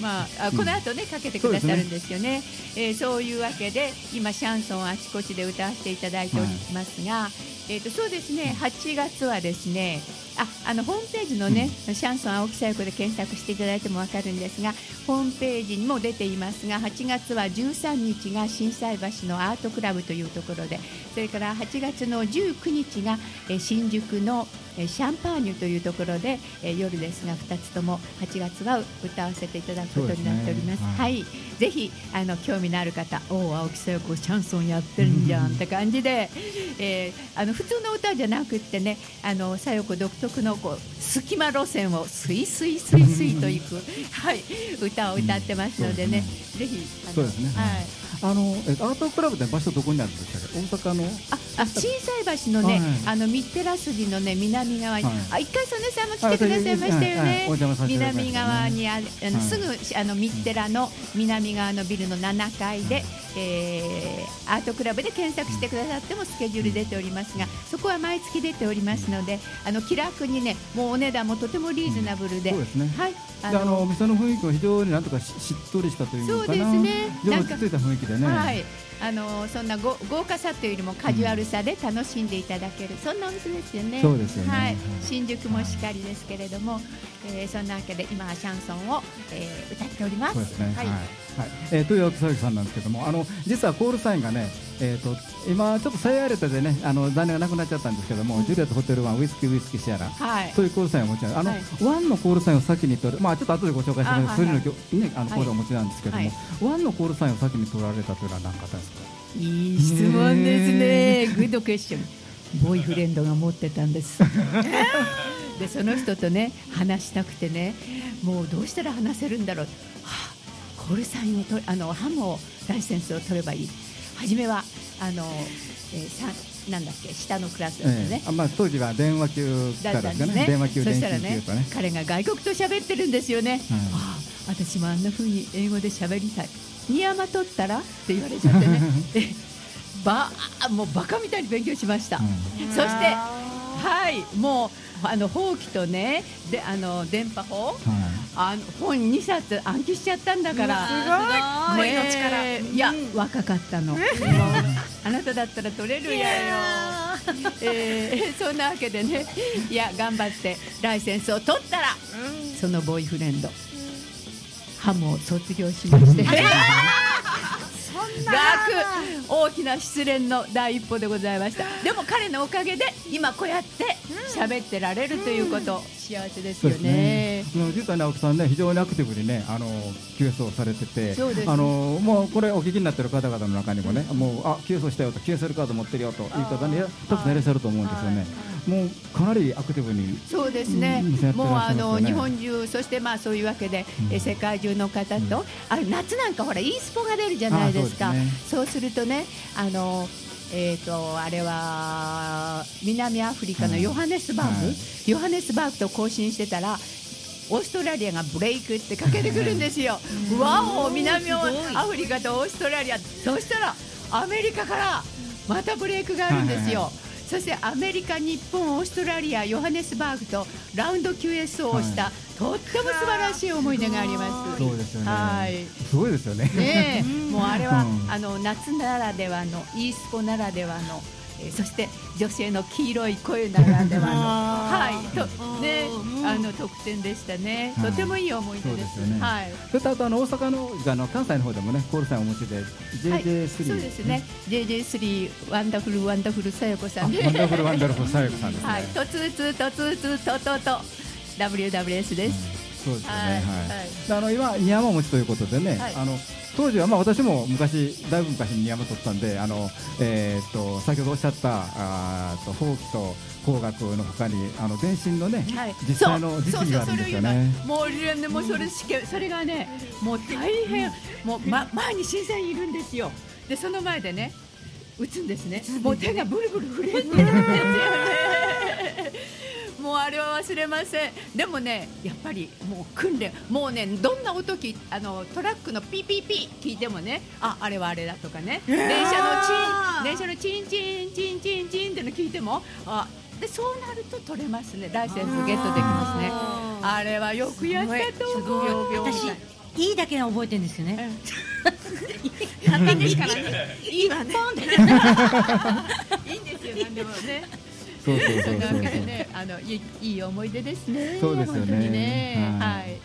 Speaker 5: まあ、あこの後ねかけてくださるんですよね。えーそういうわけで今シャンソンをあちこちで歌わせていただいておりますが、えーとそうですね8月はですねああのホームページのね、シャンソン青木さよ子で検索していただいてもわかるんですがホームページにも出ていますが8月は13日が心斎橋のアートクラブというところでそれから8月の19日が、えー新宿のえーシャンパーニュというところで、えー夜ですが2つとも8月は歌わせていただくことになっております。
Speaker 2: すね。
Speaker 5: はい、ぜひあの興味のある方、おお青木さよ子シャンソンやってるんじゃんって感じで、えーあの普通の歌じゃなくってね、あのさよ子独特のこう隙間路線をスイスイスイスイといくはい。歌を歌ってますのでね、ぜひあの
Speaker 2: そうですね。
Speaker 5: はい。
Speaker 2: あのえアートクラブって場所どこにあるんですか？大阪の？
Speaker 5: あ、あ、心斎橋のね、
Speaker 2: はい。
Speaker 5: あの三津寺筋のね南側に、
Speaker 2: はい。
Speaker 5: あ、一回曽根さんも来てくださいましたよね。南側にある、あの、
Speaker 2: はい
Speaker 5: すぐあのミッテラの南側のビルの7階で、えーアートクラブで検索してくださってもスケジュール出ておりますが、そこは毎月出ておりますので、あの気楽にね、もうお値段もとてもリーズナブルで、
Speaker 2: そうですね。
Speaker 5: はい、
Speaker 2: であのお店の雰囲気も非常になんとかししっとりしたというのかな。
Speaker 5: そうですね。
Speaker 2: 非常に落ち着いた雰囲気でね
Speaker 5: はい、あのそんなご豪華さというよりもカジュアルさで楽しんでいただける、そんなお店ですよね。
Speaker 2: そうですよね
Speaker 5: はい
Speaker 2: はい、
Speaker 5: 新宿もしっかりですけれども、えーそんなわけで今はシャンソンを、えー歌っております。
Speaker 2: そうですね。
Speaker 5: は
Speaker 2: はいい。はい。えー、という青木さゆきさんなんですけども、あの実はコールサインがね、えっ、と今ちょっとサイアレタでね、あの残念がなくなっちゃったんですけども、ジュリアットホテルワンウイスキーウイスキーシアラ。
Speaker 5: はい。
Speaker 2: そういうコールサインをお持ちなんですワンのコールサインを先に取る、まあちょっと後でご紹介します
Speaker 5: あはいはい
Speaker 2: それのきょねあの
Speaker 5: はい
Speaker 2: コールをお持ちなんですけども、
Speaker 5: はい
Speaker 2: ワンのコールサインを先に取られたというのは何かですか？
Speaker 5: いい質問ですね。グッドクエスチョン。ボーイフレンドが持ってたんです。でその人とね話したくてねもうどうしたら話せるんだろう、はあ、コールサインをとあのハムをライセンスを取ればいい。初めはあの、えーさなんだっけ下のクラスですよね。
Speaker 2: え、え。あまあ当時は電話級か
Speaker 5: だ
Speaker 2: らですかね。
Speaker 5: ね
Speaker 2: 電話級電
Speaker 5: そしたらね。
Speaker 2: 信級とね。
Speaker 5: 彼が外国と喋ってるんですよね、ああ私もあんな風に英語で喋りたい。ニヤマ取ったらって言われちゃってね。えばもうバカみたいに勉強しました、
Speaker 2: うん。
Speaker 5: そしてはいもうあのほうきとねであの電波法。
Speaker 2: はい。
Speaker 5: あの本2冊暗記しちゃったんだから。
Speaker 3: すごい。
Speaker 5: ね。いや、若かったの。あなただったら取れるやよ。えーそんなわけでね。いや頑張ってライセンスを取ったらそのボーイフレンドハムを卒業しまして。楽 大きな失恋の第一歩でございました。でも彼のおかげで今こうやって喋ってられるということ、幸せですよ
Speaker 2: そうです
Speaker 5: ね。
Speaker 2: 実はね青木さんね非常にアクティブにねあの QS をされてて、
Speaker 5: そうです
Speaker 2: あのもうこれお聞きになってる方々の中にもね、もうあ QS をしたよと QSL カード持ってるよという方ねたくさんいらっしゃると思うんです。よね。もうかなりアクティブに
Speaker 5: そうですね。
Speaker 2: ね。
Speaker 5: もうあの日本中、そしてまあそういうわけで、え世界中の方と、あれ夏なんかほら、e スポが出るじゃないですか、
Speaker 2: あ
Speaker 5: そうするとね、あのえー、とあれは南アフリカのヨハネスバーグ、
Speaker 2: はい。
Speaker 5: ヨハネスバーグと交信してたら、オーストラリアがブレイクってかけてくるんですよ、わお、南アフリカとオーストラリア、そしたらアメリカからまたブレイクがあるんですよ。
Speaker 2: はい
Speaker 5: そしてアメリカ、日本、オーストラリア、ヨハネスバーグとラウンド QS をした、
Speaker 2: は
Speaker 5: とっても素晴らしい思い出があります。
Speaker 2: そうですよね。
Speaker 5: はい
Speaker 2: すごいですよね。
Speaker 5: ねえ、もうあれは、
Speaker 2: うん
Speaker 5: あの夏ならではの e スポならではの、えーそして女性の黄色い声ならではのはいとねあの特典でしたね。
Speaker 2: はい
Speaker 5: とてもいい思い出です。
Speaker 2: そね
Speaker 5: はい。
Speaker 2: それとあとあの大阪のあの関西の方でもねコールサインをお持ちで
Speaker 5: はい
Speaker 2: JJ3、
Speaker 5: そうですね。JJ3 ワンダフルワンダフルさよこさ
Speaker 2: あ
Speaker 5: んで。
Speaker 2: ワンダフルワンダフルさゆこさんですね。
Speaker 5: はい。とつつとつつととと WWS です。
Speaker 2: そうですよね。
Speaker 5: はい。
Speaker 2: あの今二山餅ということでね、
Speaker 5: はい。
Speaker 2: あの当時はまあ私も昔だいぶ昔に二山取ったんで、あのえーっと先ほどおっしゃったあと法規と工学の他にあの電信のね、
Speaker 5: はい。
Speaker 2: 実際の実技があるんですよね。
Speaker 5: もうねもうそれ試験それがねもう大変もう、ま、前に審査員いるんですよ。でその前でね打つんですね。もう手がブルブル震えてるんですよねもうあれは忘れません。でもねやっぱりもう訓練。もうねどんな音きあのトラックのピーピーピー聞いてもねああれはあれだとかね。電車のチン電車のチンチンチンチンチンっての聞いてもあでそうなると取れますね。ライセンスゲットできますね。あれはよくやったと思う。
Speaker 4: 私いいだけは覚えてるんですよね。
Speaker 3: 簡単ですからね。いいわね。
Speaker 5: いいんですよ。何でもね
Speaker 2: そうそうそう
Speaker 5: そ
Speaker 2: う。
Speaker 5: ねあのいいいい思い出ですね
Speaker 2: そうですよね。
Speaker 5: ね。
Speaker 2: はい。
Speaker 5: はい。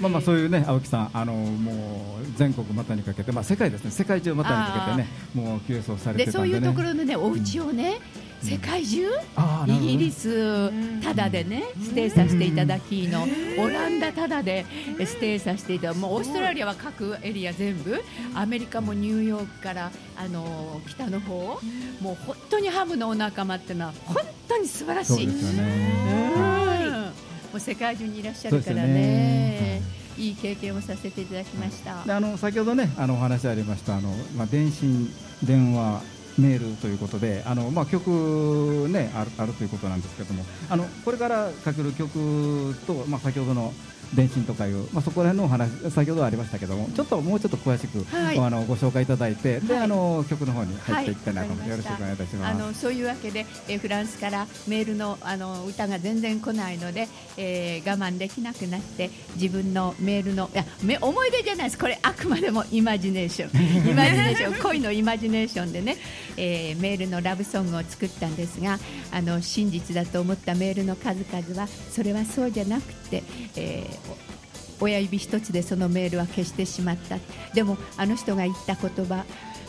Speaker 2: まあまあそういうね青木さんあのもう全国股にかけてまあ世界ですね。世界中股にかけてねもう急走されてたんでね。
Speaker 5: でそういうところのねお家をね世界中
Speaker 2: あーなるほどね。
Speaker 5: イギリスただでねステイさせていただきのオランダただでステイさせていただもうオーストラリアは各エリア全部アメリカもニューヨークからあの北の方もう本当にハムのお仲間っていうのは本当に素晴らしい。
Speaker 2: ですよね。
Speaker 5: うん。もう世界中にいらっしゃるからね。
Speaker 2: ね。
Speaker 5: いい経験をさせていただきました。
Speaker 2: であの先ほどねあのお話ありましたあの、まあ、電信電話メールということであの、まあ、曲、ね、あるあるということなんですけどもあのこれからかける曲と、まあ、先ほどの電信とかいう、まあ、そこら辺のお話先ほどありましたけどもちょっともうちょっと詳しく、
Speaker 5: はい。
Speaker 2: あのご紹介いただいてで、
Speaker 5: はい。
Speaker 2: あの曲の方に入っていきたい。なと思
Speaker 5: はい
Speaker 2: よろしくお願いいたします。
Speaker 5: あのそういうわけで、えーフランスからメールのあの歌が全然来ないので、えー我慢できなくなって自分のメールのいやめ思い出じゃないです。これあくまでもイマジネーション。イマジネーション。恋のイマジネーションでね、えーメールのラブソングを作ったんですがあの真実だと思ったメールの数々はそれはそうじゃなくて、えー親指一つでそのメールは消してしまった。でもあの人が言った言葉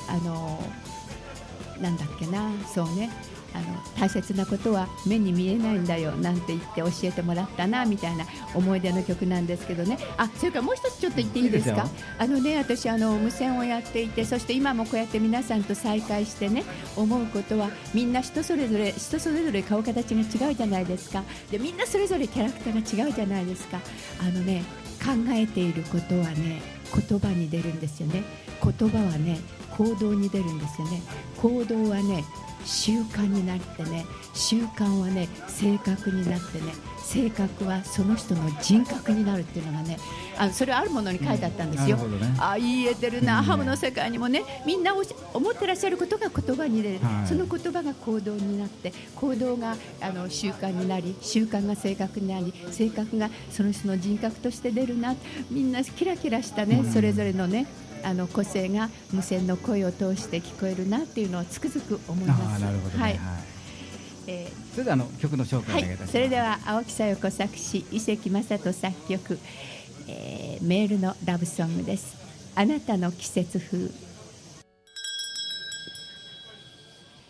Speaker 5: あのなんだっけなそうね。あの大切なことは目に見えないんだよなんて言って教えてもらったなみたいな思い出の曲なんですけどね。あそれからもう一つちょっと言っていいですか？あのね私あの無線をやっていてそして今もこうやって皆さんと再会してね思うことはみんな人それぞれ人それぞれ顔形が違うじゃないですか。でみんなそれぞれキャラクターが違うじゃないですか。あのね考えていることはね言葉に出るんですよね。言葉はね行動に出るんですよね。行動はね習慣になってね習慣はね性格になってね性格はその人の人格になるっていうのがねあそれはあるものに書いてあったんですよ、
Speaker 2: なるほどね。
Speaker 5: あ言えてるな、
Speaker 2: うん。
Speaker 5: ハムの世界にもねみんな思ってらっしゃることが言葉に出る、
Speaker 2: はい。
Speaker 5: その言葉が行動になって行動があの習慣になり習慣が性格になり性格がその人の人格として出るなみんなキラキラしたね、
Speaker 2: うん。
Speaker 5: それぞれのねあの個性が無線の声を通して聞こえるなっていうのをつくづく思います。
Speaker 2: なるほどね、
Speaker 5: は
Speaker 2: はい。い
Speaker 5: え
Speaker 2: それではあの曲の紹介
Speaker 5: は
Speaker 2: い。
Speaker 5: それでは青木さよ子作詞伊関正人作曲、えーメールのラブソングです。あなたの季節風。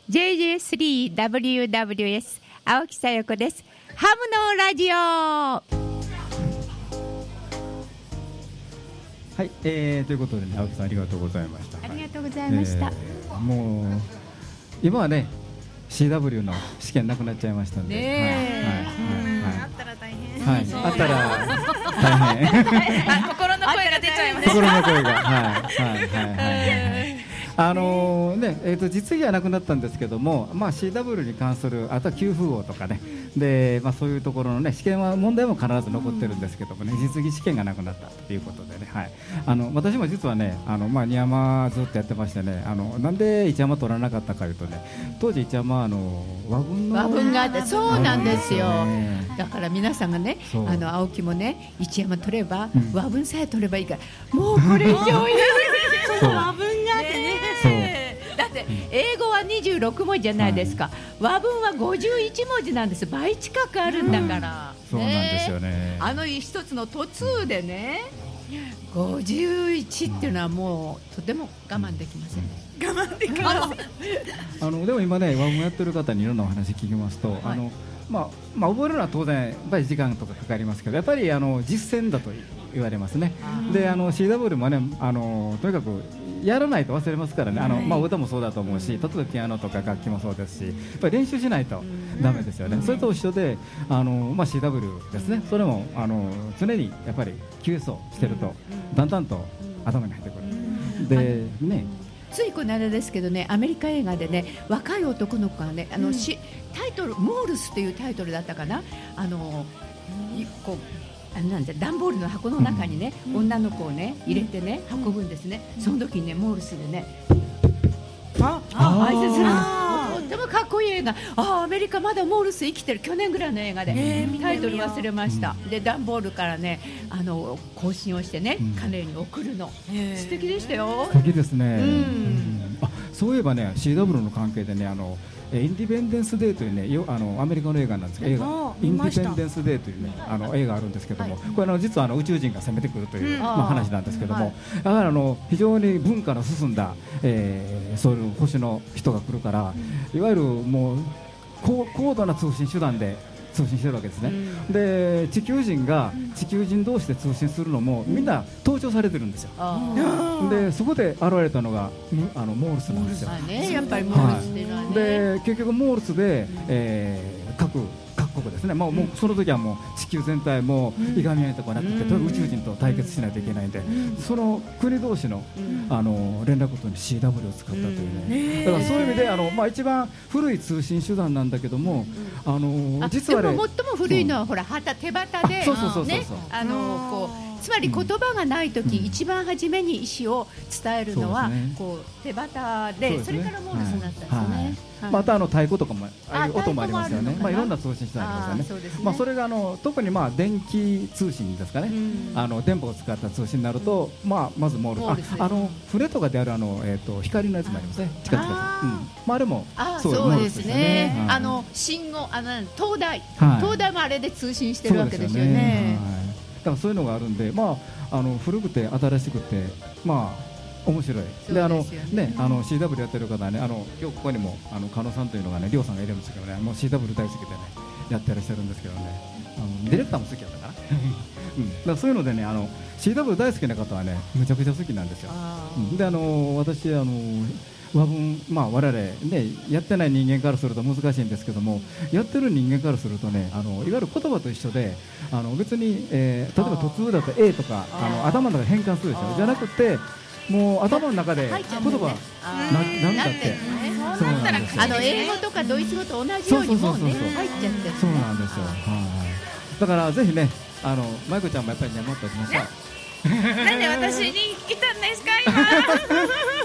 Speaker 5: JJ3WWS 青木さよ子です。ハムのラジオ
Speaker 2: はい、えー、ということでね青木さんありがとうございました。
Speaker 5: ありがとうございました、
Speaker 2: えーもう今はね CW の試験なくなっちゃいましたんで、はい
Speaker 3: あったら大変。
Speaker 2: はいはい、はい、あったら 大変。
Speaker 3: あ心の声が出ちゃいました。
Speaker 2: 心の声が。はいはいはいはいはいあのねえー、と実技はなくなったんですけども、まあ、CW に関するあとは給付王とかね。で、まあ、そういうところの、ね、試験は問題も必ず残ってるんですけどもね実技試験がなくなったということでね、はい、あの私も実はねあの、まあ、二山ずっとやってましてねあのなんで一山取らなかったかいうとね当時一山はあの和文の
Speaker 5: 和文があってそうなんですよ。
Speaker 2: ね
Speaker 5: だから皆さんがねあの青木もね一山取れば、
Speaker 2: うん。
Speaker 5: 和文さえ取ればいいからもうこれ以上いらない英語は26文字じゃないですか、和文は51文字なんです。倍近くあるんだから、
Speaker 2: そうなんですよね。
Speaker 5: あの一つの途中でね51っていうのはもうとても我慢できません、
Speaker 2: あのでも今ね和文やってる方にいろんなお話聞きますと、
Speaker 5: はい。
Speaker 2: あのまあまあ、覚えるのは当然やっぱり時間とかかかりますけどやっぱりあの実践だと言われますね。であの CW もねあのとにかくやらないと忘れますからね。あの、まあ、歌もそうだと思うし例えばピアノとか楽器もそうですしやっぱり練習しないとダメですよね。それと一緒であの、まあ、CW ですね。それもあの常にやっぱり QS をしてるとだんだんと頭に入ってくる。でね。
Speaker 5: ついこの間ですけどねアメリカ映画でね若い男の子がねあの、しタイトルモールスというタイトルだったかな？あのいこうあのなんて段ボールの箱の中にね、女の子をね入れてね運ぶんですね、その時にねモールスでね。あ
Speaker 2: あー。
Speaker 5: 挨拶するのともかっこいい映画あーアメリカまだモールス生きてる去年ぐらいの映画で、タイトル忘れました、で段ボールからねあの更新をしてね、
Speaker 2: うん
Speaker 5: 彼に送るの素敵でしたよ
Speaker 2: 素敵ですね、
Speaker 5: ん
Speaker 2: うんあそういえばね CW の関係でねあのえインディペンデンス・デーというねよあのアメリカの映画なんですけど映画。
Speaker 4: あ
Speaker 2: インディペンデンス・デーというねあの映画あるんですけども、これあの実はあの宇宙人が攻めてくるという、
Speaker 4: うん。
Speaker 2: まあ、話なんですけども、
Speaker 5: はい。
Speaker 2: だからあの非常に文化の進んだ、えーそういう星の人が来るから、いわゆるもう高高度な通信手段で通信してるわけですね、で地球人が地球人同士で通信するのもみんな盗聴されてるんですよ、
Speaker 5: あ
Speaker 2: でそこで現れたのがむあのモールスなんですよ。
Speaker 5: あね、やっぱりモールスっていうのはね、
Speaker 2: で結局モールスで、えー各各国ですね、まあ、もうその時はもう地球全体もいがみ合いとかなくて、宇宙人と対決しないといけないんで、その国同士の,、あの連絡取に CW を使ったというね、だからそういう意味であの、まあ、一番古い通信手段なんだけども、あの
Speaker 5: あ
Speaker 2: 実はね
Speaker 5: でも最も古いのはほら旗手旗で
Speaker 2: あそうそうそうそう
Speaker 5: ねあのこうつまり言葉がない時、
Speaker 2: うん。
Speaker 5: 一番初めに意思を伝えるのは、
Speaker 2: ね。
Speaker 5: こう手旗でそ
Speaker 2: そ
Speaker 5: れからモールスになったんですね。
Speaker 2: はい。はい。
Speaker 5: はい
Speaker 2: またあの太鼓とかもああいう
Speaker 5: あ
Speaker 2: 音もありますよね。
Speaker 5: あ
Speaker 2: まあいろんな通信手段ありますよね。
Speaker 5: あね。
Speaker 2: まあそれがあの特にまあ電気通信ですかね、
Speaker 5: うん。
Speaker 2: あの電波を使った通信になると、まあまずモール
Speaker 5: ス
Speaker 2: ああの船とかであるあのえっ、と光のやつもありますね。チカチうん。まああれも
Speaker 5: あ
Speaker 2: そう
Speaker 5: そうですね。
Speaker 2: モールスはい。
Speaker 5: あの信号あの東大、
Speaker 2: はい。
Speaker 5: 東大もあれで通信してるわけですよね。
Speaker 2: はいだからそういうのがあるんで、まあ、あの古くて新しくて、まあ、面白い、であの
Speaker 5: ね。
Speaker 2: ねあの CW やってる方はね、あの今日ここにもあの加納さんというのがね、りょうさんがいるんですけどね、もう CW 大好きでね、やってらっしゃるんですけどね、あのディレクターも好きやったかな、うん、だからそういうのでね、あの CW 大好きな方はね、むちゃくちゃ好きなんですよ。
Speaker 5: あ
Speaker 2: うん。であの私あの和文まあ我々ねやってない人間からすると難しいんですけどもやってる人間からするとねあのいわゆる言葉と一緒であの別に、えー例えば途中だと A とかあの頭の中で変換するでしょ？じゃなくてもう頭の中で言葉なんだって。そうなんですよ。
Speaker 5: あの英語とかドイツ語と同じようにもうね入っちゃって
Speaker 2: そうなんですよ。はいだからぜひねあのマイコちゃんもやっぱりねもっとしましょう
Speaker 3: なんで私に来たんですか今。
Speaker 2: う ん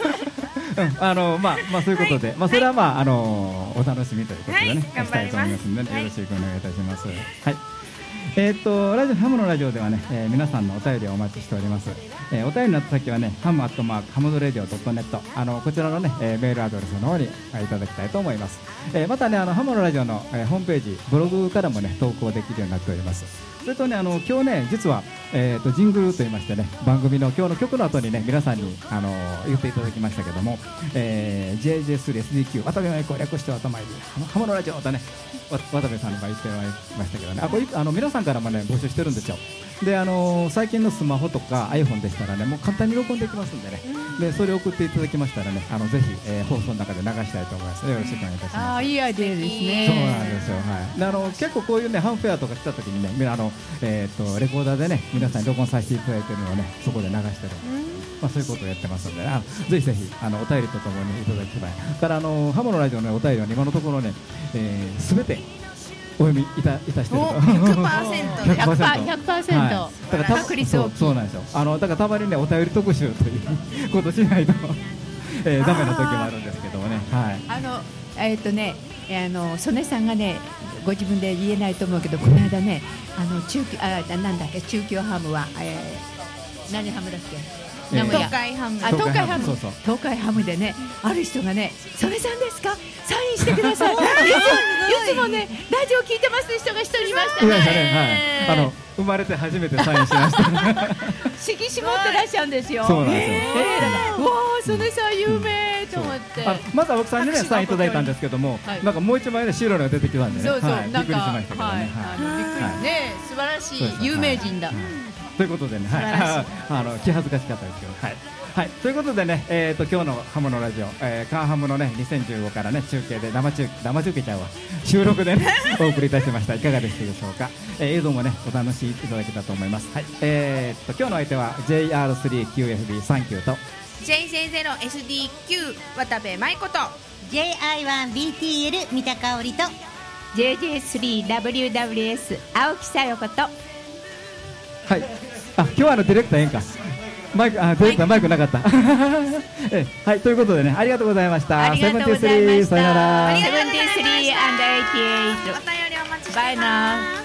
Speaker 2: あのまあまあそういうことで、まあそれはまああのお楽しみということでね、
Speaker 3: はい
Speaker 2: したいと思いますので、
Speaker 3: はい
Speaker 2: よろしくお願いいたします。はい。えーっとラジオハムのラジオではね、えー皆さんのお便りをお待ちしております。えーお便りの先はねハムアットマークハムドレディオドットネットあのこちらのね、えーメールアドレスの方にえーいただきたいと思います。えーまたねあのハムのラジオの、えーホームページブログからもね投稿できるようになっております。それとねあの今日ね実はえーとジングルと言いましてね番組の今日の曲の後にね皆さんにあの言っていただきましたけども、えー、JJ3SDQ 渡部のエコ略して頭入りハモのラジオとね渡部さんが言ってましたけどね。あこれあの皆さんからもね募集してるんですよ。であの最近のスマホとか iPhone でしたらねもう簡単に録音できますんでね。でそれを送っていただきましたらねあのぜひ、えー放送の中で流したいと思います。よろしくお願いいたします。
Speaker 5: ああいいアイデアですね。
Speaker 2: そうなんですよ、はい、であの結構こういうねハンフェアとか来た時にねあの、えー、とレコーダーでね皆さんに録音させていただいてるのをねそこで流してる、まあ、そういうことをやってますので、あぜひぜひあのお便りとともにいただきたいただあのハモのラジオのお便りはね今のところねすべ、えー、全てお読みいたいたしてると。
Speaker 3: お100%で
Speaker 5: 100%
Speaker 2: はい。だからた
Speaker 5: 確率
Speaker 2: そう
Speaker 5: 大きい
Speaker 2: そうなんですよ。あのだからたまにねお便り特集ということしないと、えー、ダメな時もあるんですけどもね。はい。
Speaker 5: あのえっ、とねあの曽根さんがねご自分で言えないと思うけどこの間ねあの中級あなんだっけ中京ハムは、えー、何ハムだっけ？
Speaker 2: えー
Speaker 5: 名古屋
Speaker 3: 東海ハム。
Speaker 5: あ東海ハム。東海ハムでねある人がね「曽根さんですか？サインしてください」いつもい。つもねラジオ聞いてますって人が一人いました
Speaker 2: いました
Speaker 5: ね
Speaker 2: ね、はい、あの生まれて初めてサインしました。
Speaker 5: 色紙持ってらっしゃるんですよ
Speaker 2: そうなんですよ。
Speaker 5: えーわあ曽根さん有名。と思って。
Speaker 2: あまずは奥さんにねサインいただいたんですけども、
Speaker 5: はい。
Speaker 2: なんかもう一枚ね白いのが出てきたんでね。
Speaker 5: そうそう、
Speaker 2: はい、びっくりし
Speaker 5: なんか、
Speaker 2: ましたけどね、
Speaker 5: はい、
Speaker 2: はい
Speaker 5: あのびっくり、
Speaker 2: はい。
Speaker 5: ね、素晴らしい有名人だ。
Speaker 2: はいということでね、はい、あの気恥ずかしかったですけど、はい。はい、ということでね、えー、と今日のハムのラジオ、えー、カンハムのね2015からね中継で生中生中継ちゃうわ。収録でね お送りいたしました。いかがでしたでしょうか、えー、映像もねお楽しみいただけたと思います。はい。えー、と今日の相手は JR3QFB サンキューと。
Speaker 3: JJ0SDQ 渡部舞子と。
Speaker 4: JI1BTL 三田香織と。
Speaker 5: JJ3WWS 青木さよこと。
Speaker 2: はい。あ、今日はあのディレクターええんか。マイク、あ、ディレクターマイクなかった。え、はい、ということでね、ありがとうございました。
Speaker 5: ありがとうございました。
Speaker 2: 73さよなら。
Speaker 3: ありがとうございました
Speaker 5: 73 and
Speaker 3: お便
Speaker 5: 88。
Speaker 3: りお待ちして
Speaker 5: バイ
Speaker 3: ま
Speaker 5: ナ
Speaker 3: す